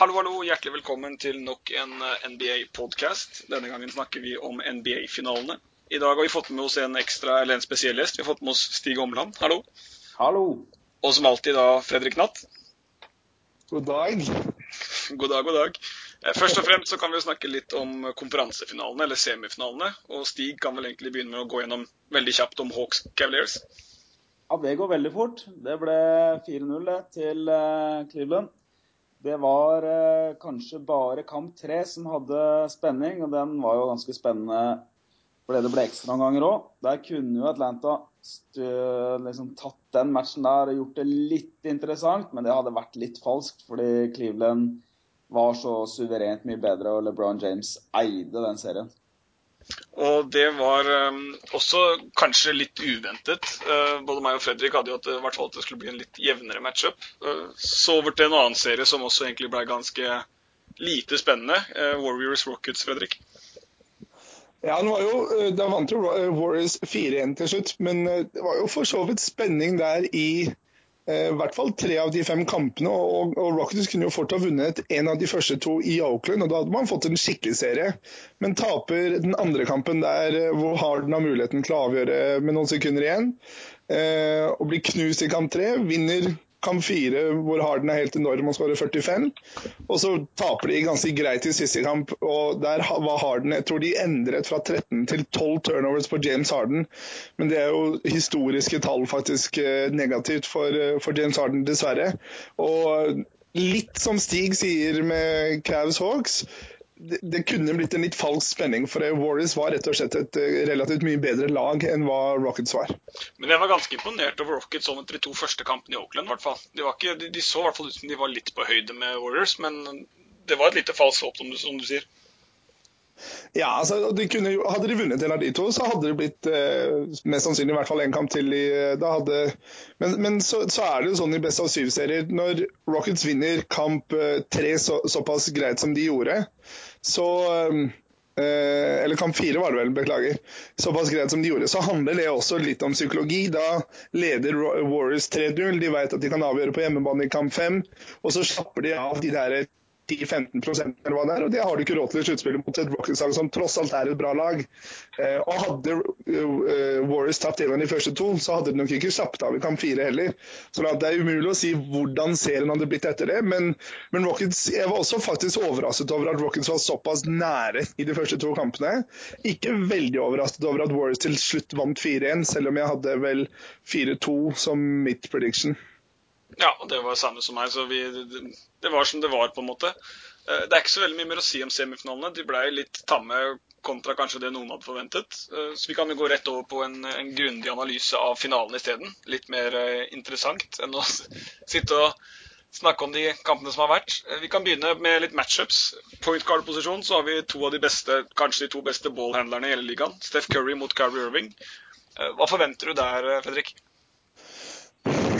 Hallo, hallo. Hjertelig velkommen til nok en eh, NBA-podkast. Denne gangen snakker vi om NBA-finalene. I dag har vi fått med oss en ekstra, eller en spesiell gjest. Vi har fått med oss Stig Omland. Hallo. Hallo. Og som alltid da Fredrik Natt. God dag. God dag, god dag. Eh, først og fremst så kan vi snakke litt om konferansefinalene, eller semifinalene. Og Stig kan vel egentlig begynne med å gå gjennom veldig kjapt om Hawks Cavaliers. Ja, det går veldig fort. Det ble 4-0 til eh, Cleveland. Det var eh, kanskje bare kamp tre som hadde spenning, og den var jo ganske spennende fordi det ble ekstraomganger òg. Der kunne jo Atlanta liksom, tatt den matchen der og gjort det litt interessant, men det hadde vært litt falskt fordi Cleveland var så suverent mye bedre, og LeBron James eide den serien. Og det var um, også kanskje litt uventet. Uh, både meg og Fredrik hadde jo at, hvert fall at det skulle bli en litt jevnere matchup. Uh, så over til en annen serie som også egentlig ble ganske lite spennende. Uh, Warriors Rockets, Fredrik. Ja, han var jo, Da vant jo Warriors 4-1 til slutt, men det var jo for så vidt spenning der i Eh, i hvert fall tre av de fem kampene. Og, og Rockets kunne jo fort ha vunnet en av de første to i Oakland, og da hadde man fått en skikkelig serie. Men taper den andre kampen der eh, hvor Harden har muligheten til å avgjøre med noen sekunder igjen, eh, og blir knust i kamp tre, vinner kamp fire hvor Harden er helt enorm og skårer 45. Og så taper de ganske greit i siste kamp, og der var Harden Jeg tror de endret fra 13 til 12 turnovers på James Harden, men det er jo historiske tall faktisk eh, negativt for, eh, for James Harden, dessverre. Og litt som Stig sier med Cavs Hawks, det, kunne blitt en litt falsk spenning, for Warriors var rett og slett et eh, relativt mye bedre lag enn hva Rockets var. Men jeg var ganske imponert over Rockets sånn etter de to første kampene i Oakland. hvert fall. De, ikke, de, de så i hvert fall ut som de var litt på høyde med Warriors, men det var et lite falskt håp, som du, som du sier. Ja, altså, de kunne, Hadde de vunnet en av de to, så hadde det blitt eh, mest sannsynlig i hvert fall én kamp til. I, eh, hadde, men, men så, så, er det jo sånn i best av syv-serier, når Rockets vinner kamp eh, tre så, såpass greit som de gjorde, så eh, eller kamp fire var det vel, beklager. Såpass greit som de gjorde. Så handler det også litt om psykologi. Da leder Warriors 3-0. De vet at de kan avgjøre på hjemmebane i kamp fem. Og så slapper de av de der 10-15 eller hva det er, og det har du ikke råd til i sluttspillet mot et Rockets-lag som tross alt er et bra lag. Eh, og Hadde uh, Warriors tapt en av de første to, så hadde de nok ikke slappet av i kamp fire heller. Så det er umulig å si hvordan serien hadde blitt etter det. Men, men Rockets, jeg var også faktisk overrasket over at Rockets var såpass nære i de første to kampene. Ikke veldig overrasket over at Warriors til slutt vant 4-1, selv om jeg hadde vel 4-2 som mitt prediction. Ja, det var samme som meg. så vi, Det var som det var, på en måte. Eh, det er ikke så veldig mye mer å si om semifinalene. De ble litt tamme kontra kanskje det noen hadde forventet. Eh, så vi kan jo gå rett over på en, en grundig analyse av finalen isteden. Litt mer eh, interessant enn å sitte og snakke om de kampene som har vært. Vi kan begynne med litt matchups. Point guard-posisjon så har vi to av de beste, kanskje de to beste ballhandlerne i hele ligaen. Steph Curry mot Carrie Irving. Hva forventer du der, Fredrik?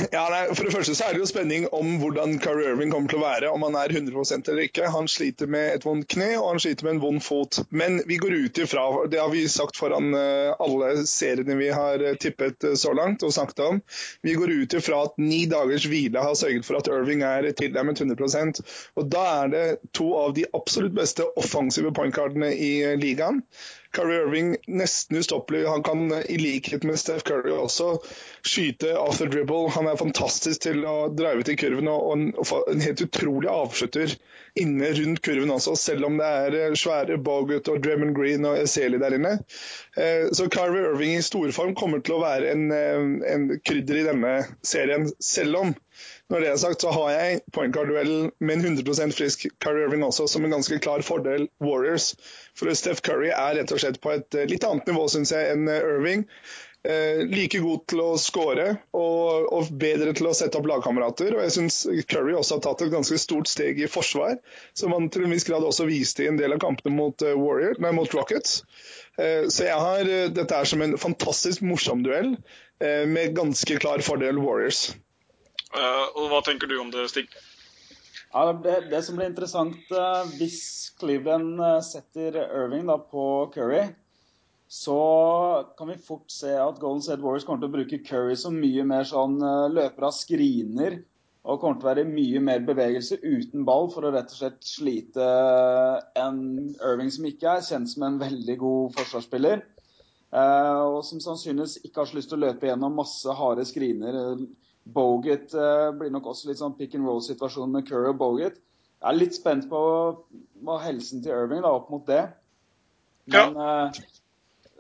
Ja, nei, For det første så er det jo spenning om hvordan Carrie Irving kommer til å være, om han er 100% eller ikke. Han sliter med et vondt kne og han sliter med en vond fot. Men vi går ut ifra, det har vi sagt foran eh, alle seriene vi har eh, tippet eh, så langt og snakket om, vi går ut ifra at ni dagers hvile har sørget for at Irving er tilnærmet 100% Og Da er det to av de absolutt beste offensive pointcardene i ligaen. Curry Irving nesten ustoppelig. Han kan i likhet med Steph Curry også skyte off dribble. Han er fantastisk til å drive til kurven og, en, en, helt utrolig avslutter inne rundt kurven også, selv om det er eh, svære Bogut og Dremond Green og Eseli der inne. Eh, så Carver Irving i storform kommer til å være en, eh, en krydder i denne serien, selv om når det er sagt, så har jeg point guard-duellen med en 100% frisk Curry Irving også, som en ganske klar fordel Warriors. For Steph Curry er rett og slett på et eh, litt annet nivå, syns jeg, enn eh, Irving. Eh, like god til å skåre og, og, bedre til å sette opp lagkamerater. Og jeg syns Curry også har tatt et ganske stort steg i forsvar, som han til en viss grad også viste i en del av kampene mot, uh, Warrior, nei, mot Rockets. Eh, så jeg har dette er som en fantastisk morsom duell eh, med ganske klar fordel Warriors. Uh, og Hva tenker du om det, Stig? Ja, det, det som blir interessant uh, hvis Cleveland uh, setter Irving da, på Curry, så kan vi fort se at Golden State Warriors kommer til å bruke Curry som mye mer sånn løper av skriner Og kommer til å være mye mer bevegelse uten ball for å rett og slett slite en Irving som ikke er kjent som en veldig god forsvarsspiller. Og som sannsynligvis ikke har så lyst til å løpe gjennom masse harde skriner. Bogut uh, blir nok også litt sånn pick and roll-situasjon med Curry og Bogut. Jeg er litt spent på hva helsen til Irving da, opp mot det. Men ja.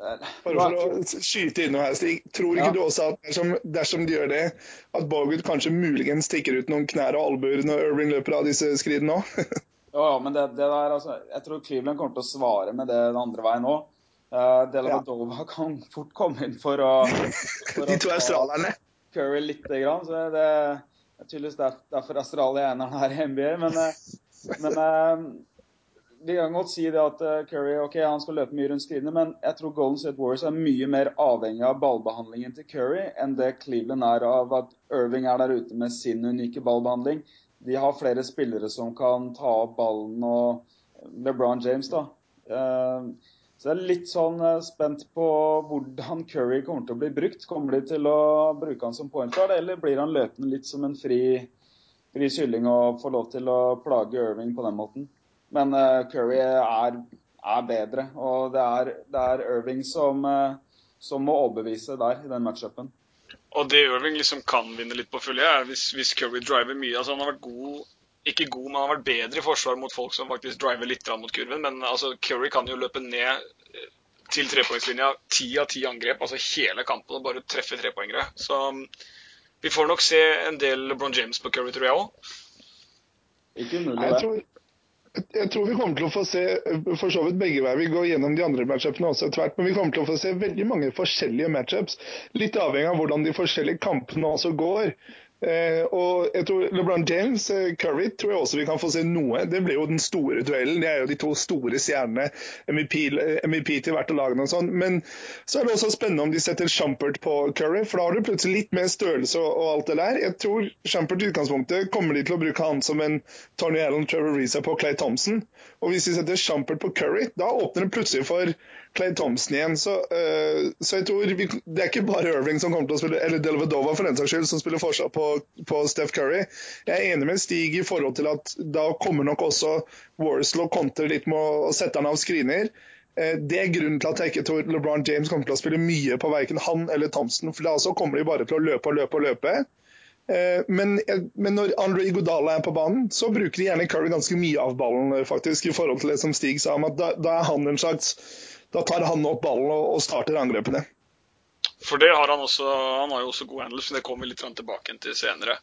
Bare for å skyte inn noe her, Stig. Tror ikke ja. du også at dersom, dersom, de gjør det, at Bogut kanskje muligens stikker ut noen knær og albuer når Irving løper av disse skridene òg? ja, men det, det, der, altså, jeg tror Cleveland kommer til å svare med det den andre veien òg. Uh, eh, Delavadova ja. kan fort komme inn for å, for De to australierne. Curry lite grann. så det, det er tydeligvis derfor Australia er i NBA. Men, eh, men uh, vi kan godt si det at eh, Curry ok, han skal løpe mye rundt skridene, men jeg tror Golden State Warriors er mye mer avhengig av ballbehandlingen til Curry enn det Cleveland er av at Irving er der ute med sin unike ballbehandling. De har flere spillere som kan ta opp ballen, og LeBron James, da. Så jeg er litt sånn eh, spent på hvordan Curry kommer til å bli brukt. Kommer de til å bruke han som point eller blir han løpende litt som en fri, fri kylling og får lov til å plage Irving på den måten? Men uh, Curry er, er, bedre, og det er, det er Irving som, uh, som, må overbevise der i den matchupen. Og det Irving liksom kan vinne litt på fulle, er hvis, hvis, Curry driver mye. altså Han har vært god ikke god, men han har vært bedre i forsvar mot folk som faktisk driver litt mot kurven. Men altså, Curry kan jo løpe ned eh, til trepoengslinja ti av ti angrep, altså hele kampen, og bare treffe trepoengere. Så um, vi får nok se en del LeBron James på Curry, tror jeg òg. Ikke umulig. Jeg tror vi kommer til å få se for så vidt begge veier. Vi går gjennom de andre matchupene også etter hvert. Men vi kommer til å få se veldig mange forskjellige matchups. Litt avhengig av hvordan de forskjellige kampene også går. Eh, og jeg tror LeBron James, eh, Curry, tror jeg også vi kan få se noe. Det blir jo den store duellen. Det er jo de to store stjernene. MVP, MVP til hvert av lagene og sånn. Men så er det også spennende om de setter Shumpert på Curry, for da har du plutselig litt mer størrelse og, alt det der. Jeg tror Shumpert i utgangspunktet kommer de til å bruke han som en Tony Allen, Trevor Reza på Clay Thompson. Og hvis vi setter Shumpert på Curry, da åpner det plutselig for Clay Thompson igjen. Så, uh, så jeg tror vi, det er ikke bare Irving som kommer til å spille, eller Delvedova for den saks skyld, som spiller fortsatt på, på, Steph Curry. Jeg er enig med Stig i forhold til at da kommer nok også Warslow kontre litt med å sette han av screener. Uh, det er grunnen til at jeg ikke tror LeBron James kommer til å spille mye på verken han eller Thompson. For da så kommer de bare til å løpe og løpe og løpe. Uh, men, men, når Andre Iguodala er på banen, så bruker de gjerne Curry ganske mye av ballen, faktisk, i forhold til det som Stig sa om at da, da er han en slags da tar han opp ballen og starter angrepene. For det har han også. Han har jo også god handels, men det kommer vi litt tilbake til senere.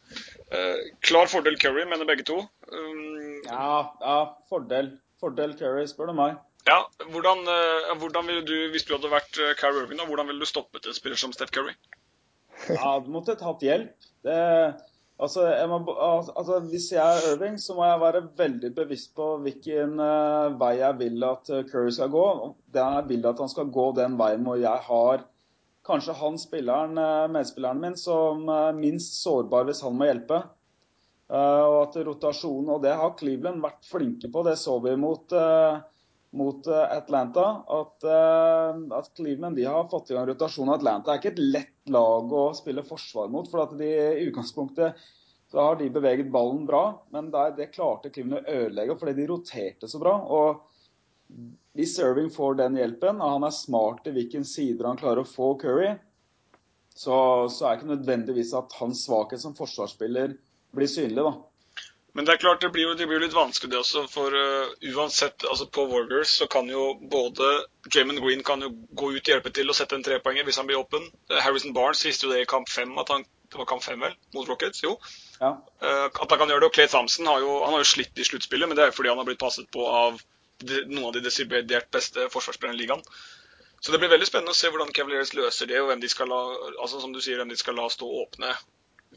Eh, klar fordel Curry, mener begge to. Um, ja, ja, fordel. Fordel Curry, spør du meg. Ja, hvordan, hvordan ville du, Hvis du hadde vært Carrie Irving, da, hvordan ville du stoppet en spiller som Steph Curry? Ja, du måtte tatt hjelp. Det Altså, jeg må, altså, Hvis jeg er Irving, så må jeg være veldig bevisst på hvilken uh, vei jeg vil at uh, Curry skal gå. Jeg vil at han skal gå den veien hvor jeg har kanskje han spilleren, uh, medspilleren min som minst sårbar hvis han må hjelpe. og at rotasjonen, og det har Cleveland vært flinke på, det så vi mot, mot Atlanta. At, at, Cleveland de har fått i gang rotasjon. Atlanta er ikke et lett lag å spille forsvar mot. For at de i utgangspunktet så har de beveget ballen bra, men det, det klarte Cleveland å ødelegge fordi de roterte så bra. og hvis Irving får den hjelpen, og han er smart i hvilken sider han klarer å få Curry, så, så er det ikke nødvendigvis at hans svakhet som forsvarsspiller blir synlig. da. Men det er klart, det blir jo, det blir litt vanskelig det også. For uh, uansett, altså på Warriors så kan jo både Jamin Green kan jo gå ut og hjelpe til å sette en trepoenger hvis han blir åpen. Uh, Harrison Barnes viste jo det i kamp fem, at han det var kamp fem vel, mot Rockets, jo. Ja. Uh, at han kan gjøre det. Og Clay Thompson har jo, han har jo slitt i sluttspillet, men det er fordi han har blitt passet på av de, noen av de desidert beste forsvarsspillerne i ligaen. Så det blir veldig spennende å se hvordan Cavaliers løser det, og hvem de skal la, altså som du sier, hvem de skal la stå åpne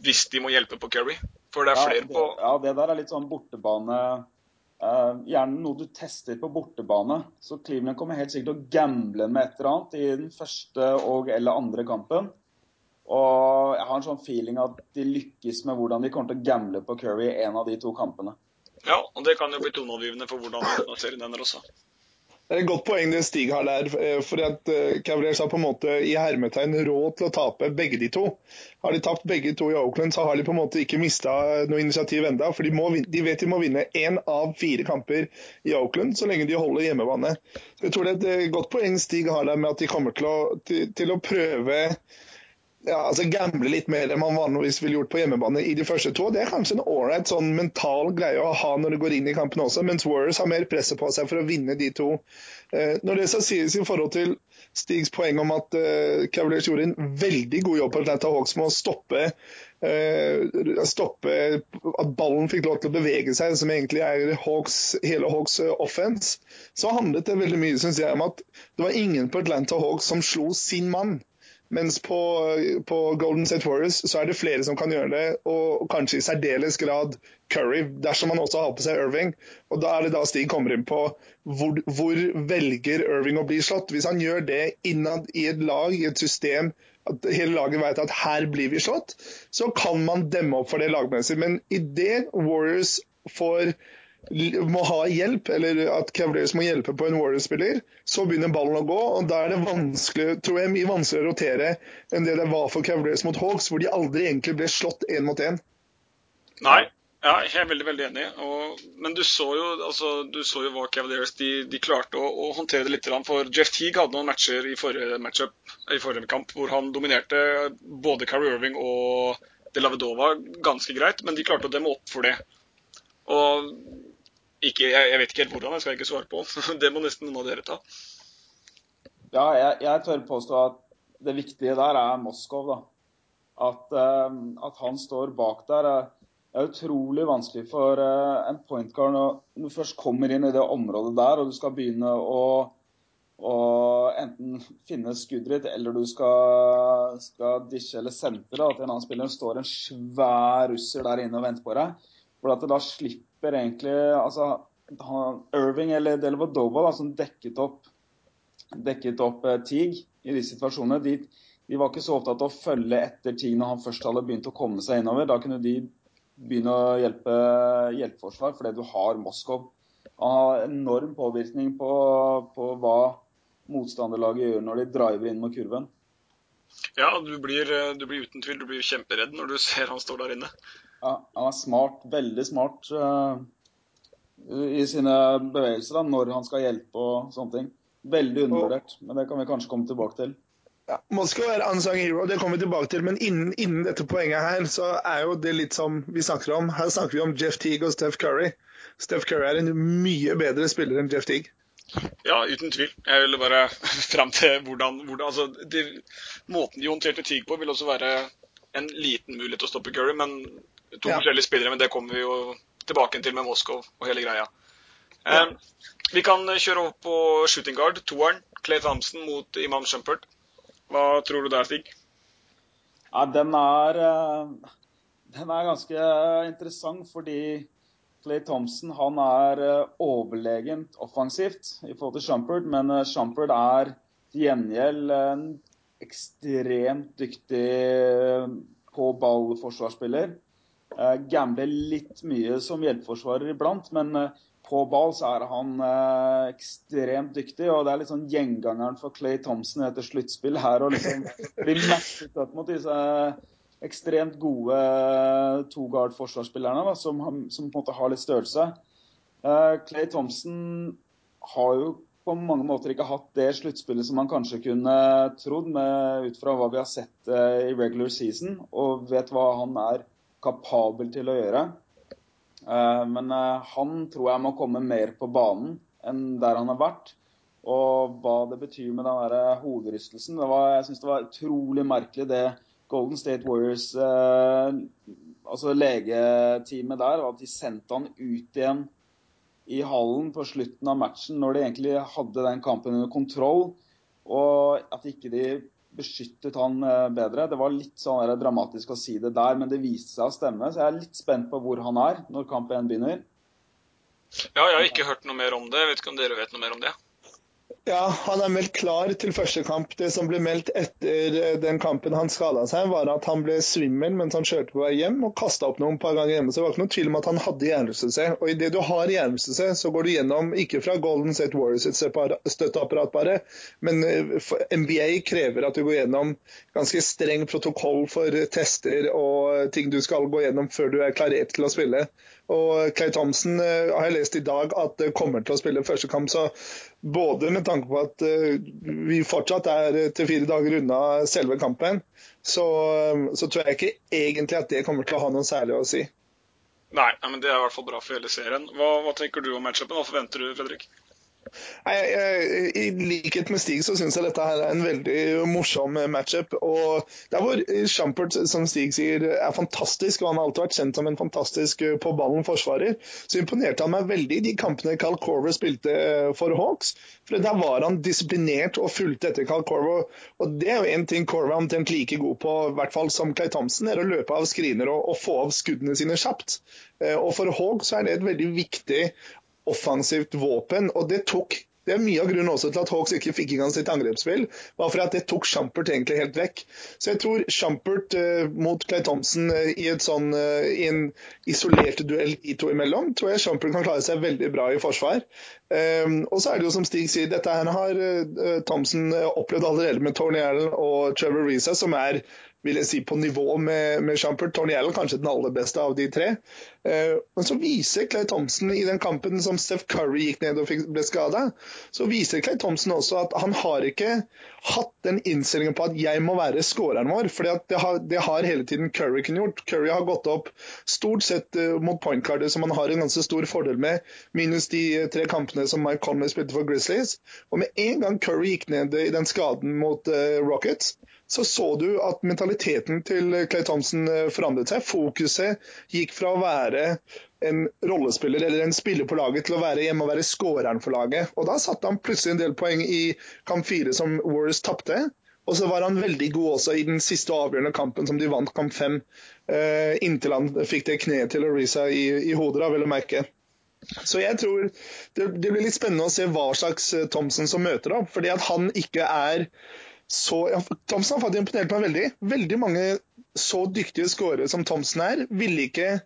hvis de må hjelpe på Curry. For det er flere på Ja, det der er litt sånn bortebane uh, Gjerne noe du tester på bortebane. Så Cleveland kommer helt sikkert til å gamble med et eller annet i den første og eller andre kampen. Og jeg har en sånn feeling at de lykkes med hvordan de kommer til å gamble på Curry i en av de to kampene. Ja, og det kan jo bli toneavgivende for hvordan serien ender også. Det er et godt poeng det Stig har der. Eh, for at eh, Cavaliers har på en måte i hermetegn råd til å tape begge de to. Har de tapt begge to i Oakland, så har de på en måte ikke mista noe initiativ enda, For de, må, de, vet de må vinne én av fire kamper i Oakland så lenge de holder hjemmebane. Jeg tror det er et godt poeng Stig har der med at de kommer til å, til, til å prøve ja, altså gamble litt mer enn man vanligvis ville gjort på hjemmebane i de første to. Det er kanskje en ålreit sånn mental greie å ha når du går inn i kampen også, mens Warriors har mer presset på seg for å vinne de to. Eh, når det så sies i forhold til Stigs poeng om at eh, Cavaliers gjorde en veldig god jobb på Atlanta Hawks med å stoppe, eh, stoppe at ballen fikk lov til å bevege seg, som egentlig er Hawks, hele Hawks offense, så handlet det veldig mye synes jeg, om at det var ingen på Atlanta Hawks som slo sin mann. Mens på, på, Golden State Warriors så er det flere som kan gjøre det, og kanskje i særdeles grad Curry, dersom han også har på seg Irving. Og Da er det da Stig kommer inn på hvor, hvor velger Irving å bli slått. Hvis han gjør det innad i et lag, i et system, at hele laget vet at her blir vi slått, så kan man demme opp for det lagmessig. Men idet Warriors får må ha hjelp, eller at Cavaliers må hjelpe på en Warriors-spiller, så begynner ballen å gå. og Da er det vanskelig, tror jeg, mye vanskeligere å rotere enn det det var for Cavaliers mot Hawks, hvor de aldri egentlig ble slått én mot én. Nei, ja, jeg er veldig veldig enig. Og, men du så, jo, altså, du så jo hva Cavaliers de, de klarte å, å, håndtere det litt. For Jeff Teague hadde noen matcher i forrige matchup, i forrige kamp hvor han dominerte både Carrie Irving og Delavedova ganske greit, men de klarte å demme opp for det. Og ikke, jeg, jeg, vet ikke helt hvordan, jeg skal ikke svare på. Det må nesten noen av dere ta. Ja, jeg, jeg tør påstå at det viktige der er Moskov. da. At, uh, at, han står bak der, Det er utrolig vanskelig for uh, en point guard når du først kommer inn i det området der og du skal begynne å, å enten finne skuddet ditt eller du skal, skal dishe eller sentre. At en annen spiller står en svær russer der inne og venter på deg. For at det da slipper slipper egentlig altså, Irving eller Delvadova, da, som dekket opp, dekket opp eh, Teague i de situasjonene, de, de, var ikke så opptatt av å følge etter Teague når han først hadde begynt å komme seg innover. Da kunne de begynne å hjelpe hjelpeforsvar fordi du har Moskov. Han har enorm påvirkning på, på hva motstanderlaget gjør når de driver inn mot kurven. Ja, du blir, eh, du blir, uten tvil du blir kjemperedd når du ser han står der inne. Ja, han er smart, veldig smart uh, i sine bevegelser da, når han skal hjelpe og sånne ting. Veldig undervurdert, men det kan vi kanskje komme tilbake til. Ja, Moskva er unsung hero, det kommer vi tilbake til. Men innen, innen, dette poenget her, så er jo det litt som vi snakker om. Her snakker vi om Jeff Teague og Steph Curry. Steph Curry er en mye bedre spiller enn Jeff Teague. Ja, uten tvil. Jeg ville bare fram til hvordan, hvordan altså, de, Måten de håndterte Teague på, vil også være en liten mulighet til å stoppe Curry. Men to ja. forskjellige spillere, men det kommer vi jo tilbake til med Moskov og hele greia. Ja. Eh, vi kan kjøre over på shooting guard, toeren. Clay Thompson mot Imam Shumpert. Hva tror du der, Stig? Ja, den er, eh, den er ganske interessant fordi Clay Thompson han er eh, overlegent offensivt i forhold til Shumpert, men eh, Shumpert er til gjengjeld en ekstremt dyktig på ball-forsvarsspiller. Uh, gambler litt mye som hjelpeforsvarer iblant, men uh, på ball så er han uh, ekstremt dyktig. Og det er litt sånn gjengangeren for Clay Thompson etter sluttspill her. Og liksom bli matchet opp mot disse ekstremt gode to guard forsvarsspillerne som, som, på en måte har litt størrelse. Clay Thompson har jo på mange måter ikke hatt det sluttspillet som man kanskje kunne trodd, med, ut fra hva vi har sett i regular season, og vet hva han er kapabel til å gjøre. Eh, men eh, han tror jeg må komme mer på banen enn der han har vært. Og hva det betyr med den der hoderystelsen. Det var, jeg syns det var utrolig merkelig det Golden State Warriors, eh, altså legeteamet der, at de sendte han ut igjen i hallen på slutten av matchen når de egentlig hadde den kampen under kontroll. Og at ikke de beskyttet han eh, bedre. Det var litt sånn dramatisk å si det der, men det viste seg å stemme. Så jeg er litt spent på hvor han er når kamp 1 begynner. Ja, jeg har ikke hørt noe mer om det. Jeg vet ikke om dere vet noe mer om det? Ja, han er meldt klar til første kamp. Det som ble meldt etter eh, den kampen han skada seg, var at han ble svimmel mens han kjørte på vei hjem og kasta opp noen par ganger hjemme. Så det var ikke noen tvil om at han hadde hjernerystelse. Og idet du har hjernerystelse, så går du gjennom ikke fra Golden State Warriors sitt støtteapparat bare, men eh, NBA krever at du går gjennom ganske streng protokoll for tester og ting du skal gå gjennom før du er klarert til å spille. Og Clay Thompson uh, har jeg lest i dag at kommer til å spille første kamp. Så både med tanke på at uh, vi fortsatt er til fire dager unna selve kampen, så, så, tror jeg ikke egentlig at det kommer til å ha noe særlig å si. Nei, men det er i hvert fall bra for hele serien. Hva, hva tenker du om matchupen? Hva forventer du, Fredrik? Nei, I likhet med Stig så syns jeg dette her er en veldig morsom matchup. og Der hvor Shumpert, som Stig sier, er fantastisk, og han har alltid vært kjent som en fantastisk eh, på ballen forsvarer, så imponerte han meg veldig i de kampene Carl Corver spilte eh, for Hawks. For Der var han disiplinert og fulgte etter Carl Corver. Og det er jo en ting Corver er omtrent like god på, i hvert fall som Clay Thompson, er å løpe av screener og, og få av skuddene sine kjapt. Eh, og For Hawks er det et veldig viktig offensivt våpen. og det tok det er mye av grunnen også til at Hawks ikke fikk i gang sitt angrepsspill, var for at det tok Shumpert egentlig helt vekk. Så jeg tror Shumpert uh, mot Clay Thompson uh, i, sånn, uh, i en isolert duell de to imellom, tror jeg Shumpert kan klare seg veldig bra i forsvar. Um, og så er det jo som Stig sier, dette her har Thompson opplevd allerede med Tony Allen og Trevor Reza, som er vil jeg si, på nivå med, med Champert. Tony Allen kanskje den aller beste av de tre. Eh, men så viser Clay Thompson i den kampen som Steph Curry gikk ned og fikk, ble skada, så viser Clay Thompson også at han har ikke hatt den innstillingen på at jeg må være skåreren vår. For det, det, har hele tiden Curry kunnet gjort. Curry har gått opp stort sett uh, mot pointcardet, som han har en ganske stor fordel med, minus de uh, tre kampene som Mike Conley spilte for Grizzlies. Og med en gang Curry gikk ned i den skaden mot uh, Rockets, så så du at mentaliteten til Clay Thompson eh, forandret seg. Fokuset gikk fra å være en rollespiller eller en spiller på laget til å være hjemme og være skåreren for laget. Og Da satte han plutselig en del poeng i kamp fire som Warriors tapte. Og så var han veldig god også i den siste avgjørende kampen som de vant kamp fem. Uh, inntil han fikk det kneet til Orisa i, i hodet, da, vil du merke. Så jeg tror det, det, blir litt spennende å se hva slags eh, Thompson som møter opp. Fordi at han ikke er så ja, Thomsen har faktisk imponert meg veldig. Veldig mange så dyktige skårere som Thomsen er, ville ikke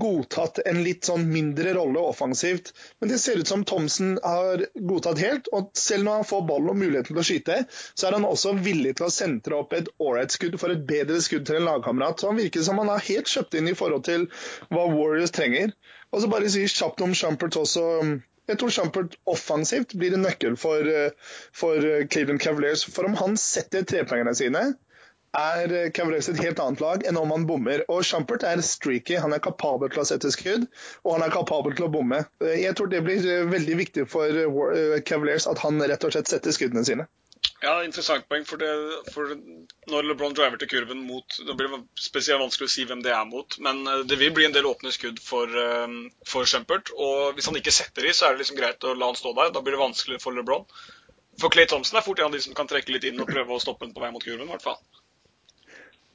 godtatt en litt sånn mindre rolle offensivt. Men det ser ut som Thomsen har godtatt helt. Og selv når han får ballen og muligheten til å skyte, så er han også villig til å sentre opp et ålreit skudd for et bedre skudd til en lagkamerat. Så han virker som han har helt kjøpt inn i forhold til hva Warriors trenger. Og så bare si kjapt om Shumpert også. Jeg tror Shumpert offensivt blir en nøkkel for, eh, for, eh, Cleveland Cavaliers. For om han setter trepoengerne sine, er eh, Cavaliers et helt annet lag enn om han bommer. Og Shumpert er streaky. Han er kapabel til å sette skudd, og han er kapabel til å bomme. Jeg tror det blir veldig viktig for Cavaliers at han rett og slett setter skuddene sine. Ja, interessant poeng. For, det, for når LeBron driver til kurven mot Det blir spesielt vanskelig å si hvem det er mot, men eh, det vil bli en del åpne skudd for, eh, for Shumpert. Og hvis han ikke setter i, så er det liksom greit å la han stå der. Da blir det vanskelig for LeBron. For Clay Thompson er fort en av de som kan trekke litt inn og prøve å stoppe den på vei mot kurven, i hvert fall.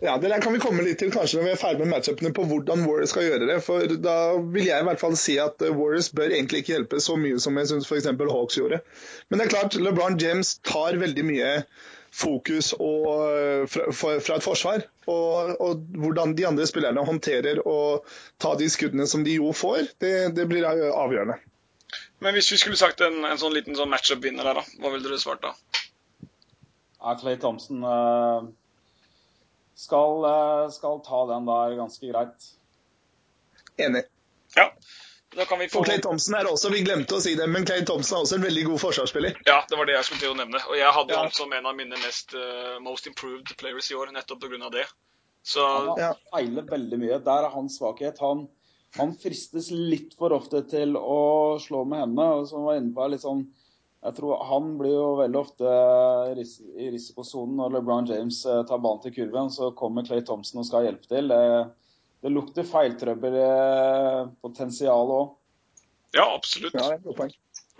Ja, Det der kan vi komme litt til kanskje når vi er ferdig med matchupene på hvordan Warriors skal gjøre det. for Da vil jeg i hvert fall si at Warriors bør egentlig ikke hjelpe så mye som jeg syns f.eks. Hawks gjorde. Men det er klart, LeBron James tar veldig mye fokus og, fra, fra, et forsvar. Og, og, hvordan de andre spillerne håndterer å ta de skuddene som de jo får, det, det blir avgjørende. Men hvis vi skulle sagt en, en sånn liten sånn matchup-vinner der, da, hva ville dere svart da? Ja, Clay Thompson uh skal, eh, skal ta den der ganske greit. Enig. Ja. Da kan vi få... For Clay Thompson er også, vi glemte å si det, men Clay Thompson er også en veldig god forsvarsspiller. Ja, det var det jeg skulle til å nevne. Og jeg hadde ja. han som en av mine mest uh, most improved players i år, nettopp pga. det. Så... Han ja. feiler veldig mye. Der er hans svakhet. Han, han, fristes litt for ofte til å slå med hendene. Som var inne på, litt sånn jeg tror Han blir jo veldig ofte i risikosonen når LeBron James eh, tar ballen til kurven. Så kommer Clay Thompson og skal hjelpe til. Det lukter feiltrøbbelpotensial òg. Ja, absolutt. Ja,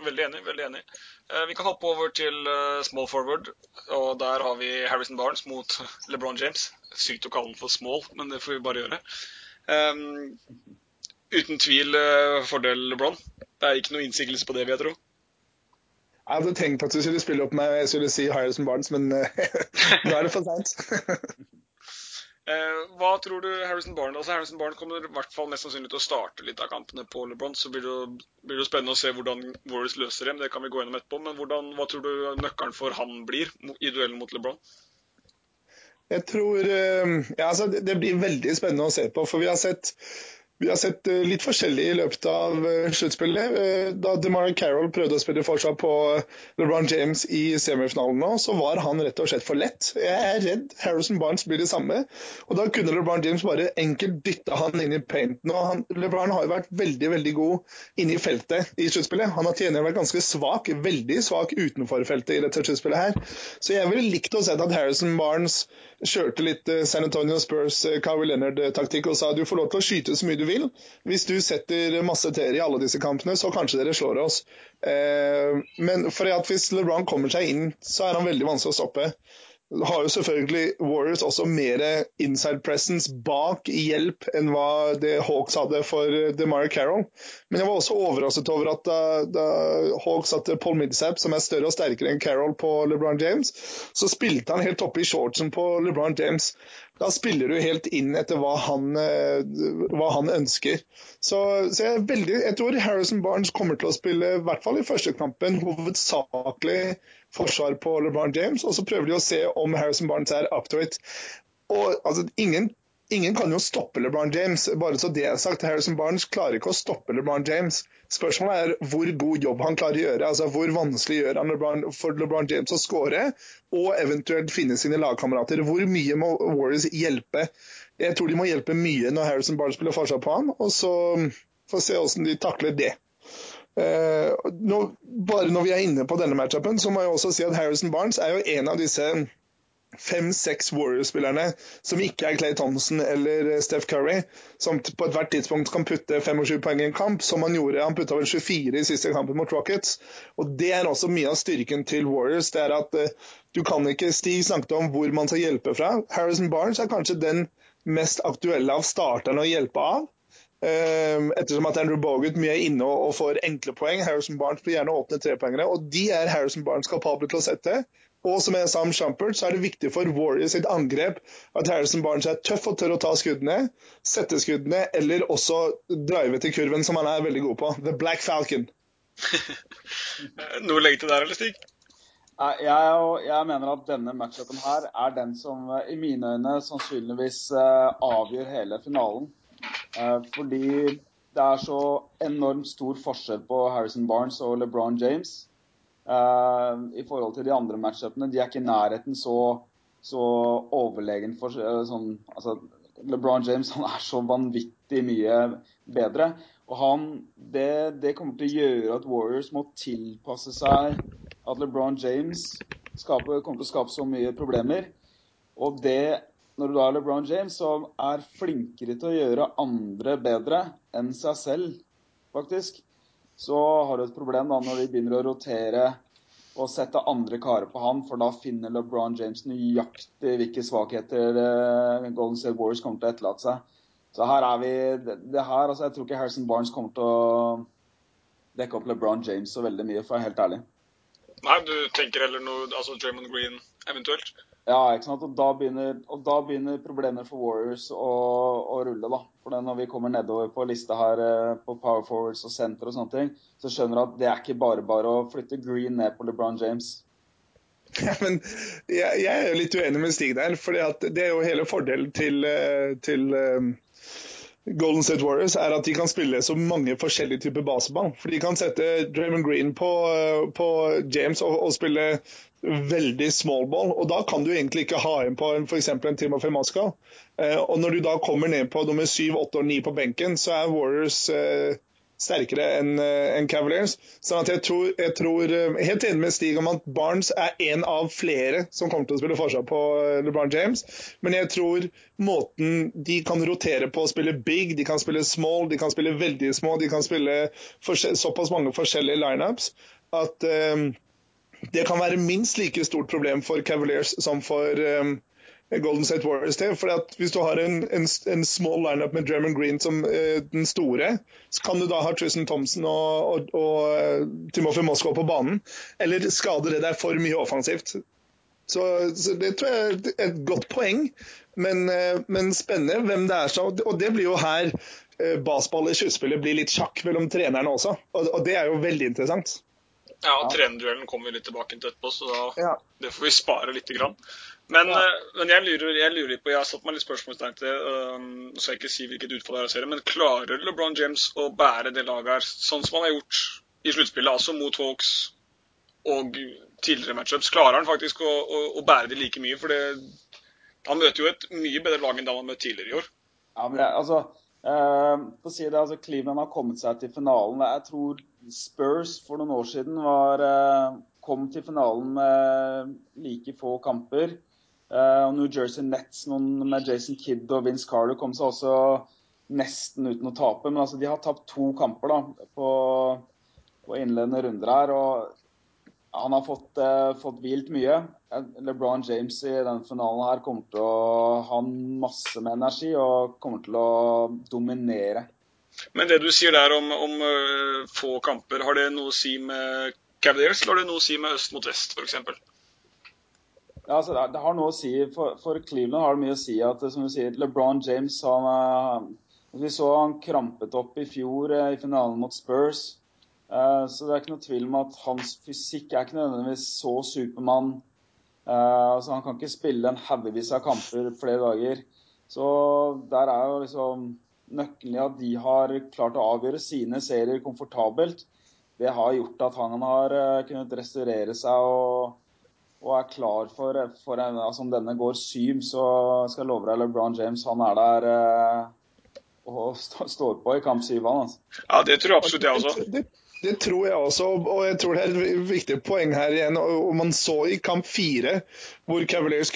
veldig enig. veldig enig. Eh, vi kan hoppe over til eh, small forward. og Der har vi Harrison Barnes mot LeBron James. Sykt å kalle den for small, men det får vi bare gjøre. Um, uten tvil fordel LeBron. Det er ikke noe innsigelse på det, vil jeg tro. Jeg hadde tenkt at du skulle spille opp meg, jeg skulle si Harrison Barnes, men nå er det for seint. Eh, hva tror du Harrison Barnes altså Harrison Barnes kommer i hvert fall mest sannsynlig til å starte litt av kampene på LeBron. Så blir det, blir det spennende å se hvordan Warriors løser dem. Det kan vi gå gjennom etterpå. Men hvordan, hva tror du nøkkelen for han blir i duellen mot LeBron? Jeg tror ja, altså, Det blir veldig spennende å se på. For vi har sett vi har sett eh, litt forskjellig i løpet av eh, sluttspillet. Eh, da DeMar Carroll prøvde å spille fortsatt på LeBron James i semifinalen nå, så var han rett og slett for lett. Jeg er redd Harrison Barnes blir det samme. Og Da kunne LeBron James bare enkelt dytte han inn i painten. og han, LeBron har jo vært veldig veldig god inne i feltet i sluttspillet. Han har tjener vært ganske svak, veldig svak utenfor feltet i dette sluttspillet her. Så jeg ville likt å se at Harrison Barnes kjørte litt San Antonio Spurs Kawhi Leonard-taktikk og sa du får lov til å skyte så mye du vil. Hvis du setter masse T-er i alle disse kampene, så kanskje dere slår oss. Eh, men for at hvis LeBron kommer seg inn, så er han veldig vanskelig å stoppe har jo selvfølgelig Warriors også mer inside presence bak hjelp enn hva det Hawks hadde for DeMarie Carroll. Men jeg var også overrasket over at da, da Hawks satte Paul Midsap, som er større og sterkere enn Carroll, på LeBron James, så spilte han helt oppe i shortsen på LeBron James. Da spiller du helt inn etter hva han, eh, hva han ønsker. Så, så jeg, veldig, jeg, tror Harrison Barnes kommer til å spille, i hvert fall i første kampen, hovedsakelig forsvar på LeBron James. Og så prøver de å se om Harrison Barnes er up to it. Og altså, ingen ingen kan jo stoppe LeBron James. Bare så det er sagt, Harrison Barnes klarer ikke å stoppe LeBron James. Spørsmålet er hvor god jobb han klarer å gjøre. altså Hvor vanskelig gjør han LeBron, for LeBron James å skåre, og eventuelt finne sine lagkamerater. Hvor mye må Warriors hjelpe? Jeg tror de må hjelpe mye når Harrison Barnes spiller forsvar på ham, og så får vi se hvordan de takler det. Uh, nå, bare når vi er inne på denne matchupen, så må jeg også si at Harrison Barnes er jo en av disse fem-seks Warriors-spillerne som ikke er Clay Thompson eller eh, Steph Curry, som på ethvert tidspunkt kan putte 25 poeng i en kamp, som han gjorde. Han putta vel 24 i siste kampen mot Rockets. Og Det er også mye av styrken til Warriors. det er at uh, du kan ikke Stig snakket om hvor man skal hjelpe fra. Harrison Barnes er kanskje den mest aktuelle av starterne å hjelpe av. Uh, ettersom at Andrew Bogut mye er inne og, får enkle poeng. Harrison Barnes blir gjerne åpne trepoengere, og de er Harrison Barnes kapabel til å sette. Og som jeg sa om Shumpert, så er det viktig for Warriors sitt angrep at Harrison Barnes er tøff og tør å ta skuddene, sette skuddene, eller også drive til kurven, som han er veldig god på. The Black Falcon. Noe å legge til der, eller Stig? Jeg, jeg, mener at denne matchupen her er den som i mine øyne sannsynligvis uh, avgjør hele finalen. Uh, fordi det er så enormt stor forskjell på Harrison Barnes og LeBron James. Uh, I forhold til de andre matchupene. De er ikke i nærheten så, så overlegen for uh, sånn altså, LeBron James han er så vanvittig mye bedre. Og han, det, det, kommer til å gjøre at Warriors må tilpasse seg at LeBron James skaper, kommer til å skape så mye problemer. Og det, når du da er LeBron James, som er flinkere til å gjøre andre bedre enn seg selv, faktisk, så har du et problem da når de begynner å rotere og sette andre karer på han, for da finner LeBron James nøyaktig hvilke svakheter eh, Golden State Warriors kommer til å etterlate seg. Så her er vi det, her, altså Jeg tror ikke Harrison Barnes kommer til å dekke opp LeBron James så veldig mye, for å være helt ærlig. Nei, du tenker heller noe altså Draymond Green eventuelt? Ja, ikke sant? Og da begynner, og da begynner problemer for Warriors å, å rulle. da. For Når vi kommer nedover på lista her eh, på power forwards og center og sånne ting, så skjønner du at det er ikke bare bare å flytte Green ned på LeBron James. Ja, men jeg, jeg er jo litt uenig med Stig der. for det er jo hele fordelen til, eh, til um Golden State Warriors er at de kan spille så mange forskjellige typer baseball. For de kan sette Draymond Green på, på James og, og, spille veldig small ball. Og da kan du egentlig ikke ha inn på f.eks. en Timofey Moscow. Eh, og når du da kommer ned på nummer 7, 8 og 9 på benken, så er Warriors eh, sterkere enn eh, en Cavaliers. Sånn jeg tror, jeg tror, eh, Helt enig med Stig om at Barnes er en av flere som kommer til å spille forsvar på eh, LeBron James. Men jeg tror måten de kan rotere på å spille big, de kan spille small, de kan spille veldig små, de kan spille såpass mange forskjellige lineups at um, det kan være minst like stort problem for Cavaliers som for um, Golden State Warriors til. For Hvis du har en, en, en small lineup med German Green som uh, den store, så kan du da ha Tristan Thompson og, og, og uh, Timothy Moskva på banen. Eller skader det deg for mye offensivt? Så, så, det tror jeg er et godt poeng, men, uh, men spennende hvem det er. Så, og det blir jo her baseball i skuespillet blir litt sjakk mellom trenerne også. Og, og det er jo veldig interessant. Ja, og trenerduellen kommer vi litt tilbake til etterpå, så da, ja. det får vi spare litt. Grann. Men, ja. uh, men jeg, lurer, jeg, lurer, litt på, jeg har satt meg litt spørsmålstegn til um, skal jeg ikke si hvilket utfall jeg ser, men klarer LeBron James å bære det laget her sånn som han har gjort i sluttspillet, altså mot Hawks og tidligere matchups? Klarer han faktisk å, å, å bære det like mye? For det, han møter jo et mye bedre lag enn da han møtte tidligere i år. Ja, men det, altså, uh, si det, altså, Cleveland har kommet seg til finalen. Jeg tror Spurs for noen år siden var, uh, kom til finalen med like få kamper. Og New Jersey Nets med Jason Kidd og Vince Carter kom seg også nesten uten å tape. Men altså, de har tapt to kamper da, på, på innledende runder her. og Han har fått, uh, fått hvilt mye. LeBron James i denne finalen her kommer til å ha masse med energi og kommer til å dominere. Men det du sier der om, om uh, få kamper, har det noe å si med Cavaliers, eller har det noe å si med øst mot vest, f.eks.? Ja, altså, det, har noe å si. For, for, Cleveland har det mye å si at som du sier, LeBron James han, uh, Vi så han krampet opp i fjor uh, i finalen mot Spurs. Så det er ikke noe tvil om at hans fysikk er ikke nødvendigvis så Supermann. Altså, han kan ikke spille en haugevis av kamper flere dager. Så der er jo liksom nøkkelen i at de har klart å avgjøre sine serier komfortabelt. Det har gjort at han har kunnet restaurere seg og og er klar for, for en, altså Om denne går syv, så skal jeg love deg LeBron James han er der eh, og står på i kamp syv. Altså. Ja, det tror jeg absolutt jeg også. Det, tror jeg også, og jeg tror det er et viktig poeng her igjen. og Man så i kamp fire, hvor Cavaliers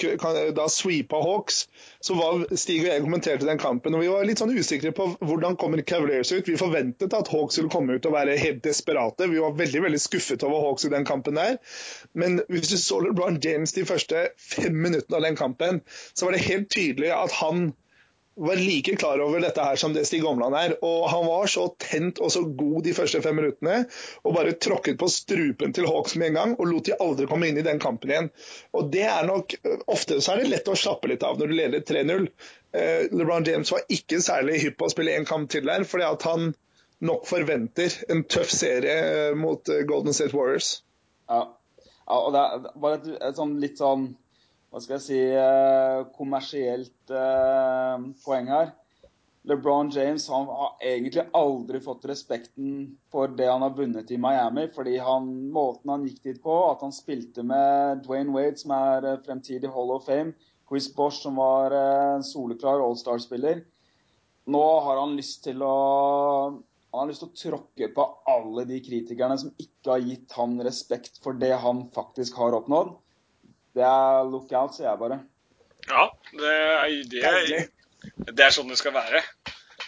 da sweepa Hawks, så var Stig og jeg kommenterte den kampen. og Vi var litt sånn usikre på hvordan kommer Cavaliers ut. Vi forventet at Hawks skulle komme ut og være helt desperate. Vi var veldig veldig skuffet over Hawks i den kampen der. Men hvis du så LeBron James de første fem minuttene av den kampen, så var det helt tydelig at han var like klar over dette her som det Stig Omland er. Og han var så tent og så god de første fem minuttene, og bare tråkket på strupen til Hawks med en gang og lot de aldri komme inn i den kampen igjen. Og det er nok Ofte så er det lett å slappe litt av når du leder 3-0. Eh, LeBron James var ikke særlig hypp på å spille en kamp til der, fordi at han nok forventer en tøff serie eh, mot eh, Golden State Warriors. Ja, ja og det var et, et sånn litt sånn hva skal jeg si, eh, kommersielt eh, poeng her. LeBron James han har egentlig aldri fått respekten for det han har vunnet i Miami. fordi han, måten han gikk dit på, at han spilte med Dwayne Wade, som er eh, fremtidig Hall of Fame, Chris Bosh, som var en soleklar All-Star-spiller. Nå har han lyst til å han har lyst til å tråkke på alle de kritikerne som ikke har gitt han respekt for det han faktisk har oppnådd. Det er lookout, sier jeg bare. Ja, det er, det, det er sånn det skal være.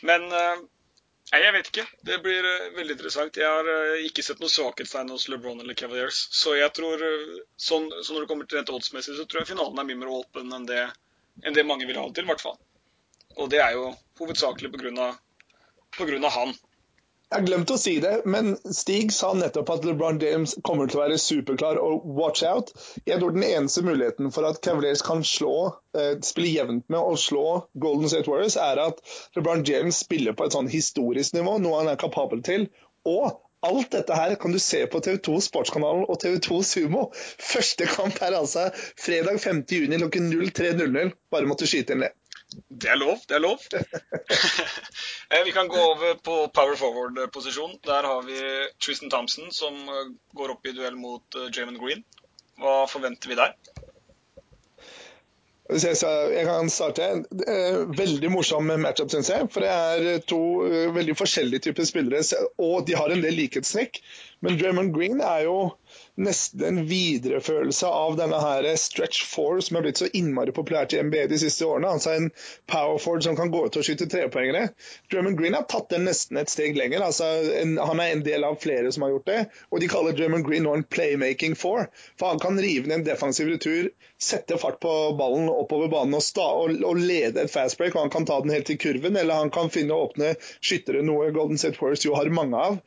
Men eh, Nei, jeg vet ikke. Det blir uh, veldig interessant. Jeg har uh, ikke sett noe svakhetstegn hos LeBron eller Cavaliers. Så jeg tror, sånn, så når det kommer til rent oddsmessig, så tror jeg finalen er mye mer åpen enn det, enn det mange vil ha det til, i hvert fall. Og det er jo hovedsakelig pga. han. Jeg har glemt å si det, men Stig sa nettopp at LeBron James kommer til å være superklar og watch out. Jeg tror den eneste muligheten for at Cavaliers kan slå, eh, spille jevnt med å slå Golden State Warriors, er at LeBron James spiller på et sånn historisk nivå, noe han er kapabel til. Og alt dette her kan du se på TV2 Sportskanalen og TV2 Sumo. Første kamp er altså fredag 5.6 kl 03.00. Bare måtte skyte inn det. Det er lov, det er lov. Eh, vi kan gå over på power forward-posisjon. Der har vi Tristan Thompson som eh, går opp i duell mot Jamon Green. Hva forventer vi der? Jeg kan starte. Veldig morsom matchup, syns jeg. For det er to veldig forskjellige typer spillere, og de har en del likhetstrekk. Men Draymond Green er jo nesten en viderefølelse av denne her stretch four som er blitt så innmari populært i NBA de siste årene. Altså en power forward som kan gå ut og skyte trepoengere. Drummond Green har tatt den nesten et steg lenger. Altså en, han er en del av flere som har gjort det. Og de kaller Drummond Green nå en playmaking four. For han kan rive ned en defensiv retur, sette fart på ballen oppover banen og, sta, og, og lede et fast break. og Han kan ta den helt til kurven, eller han kan finne åpne skyttere, noe Golden State Warriors jo har mange av.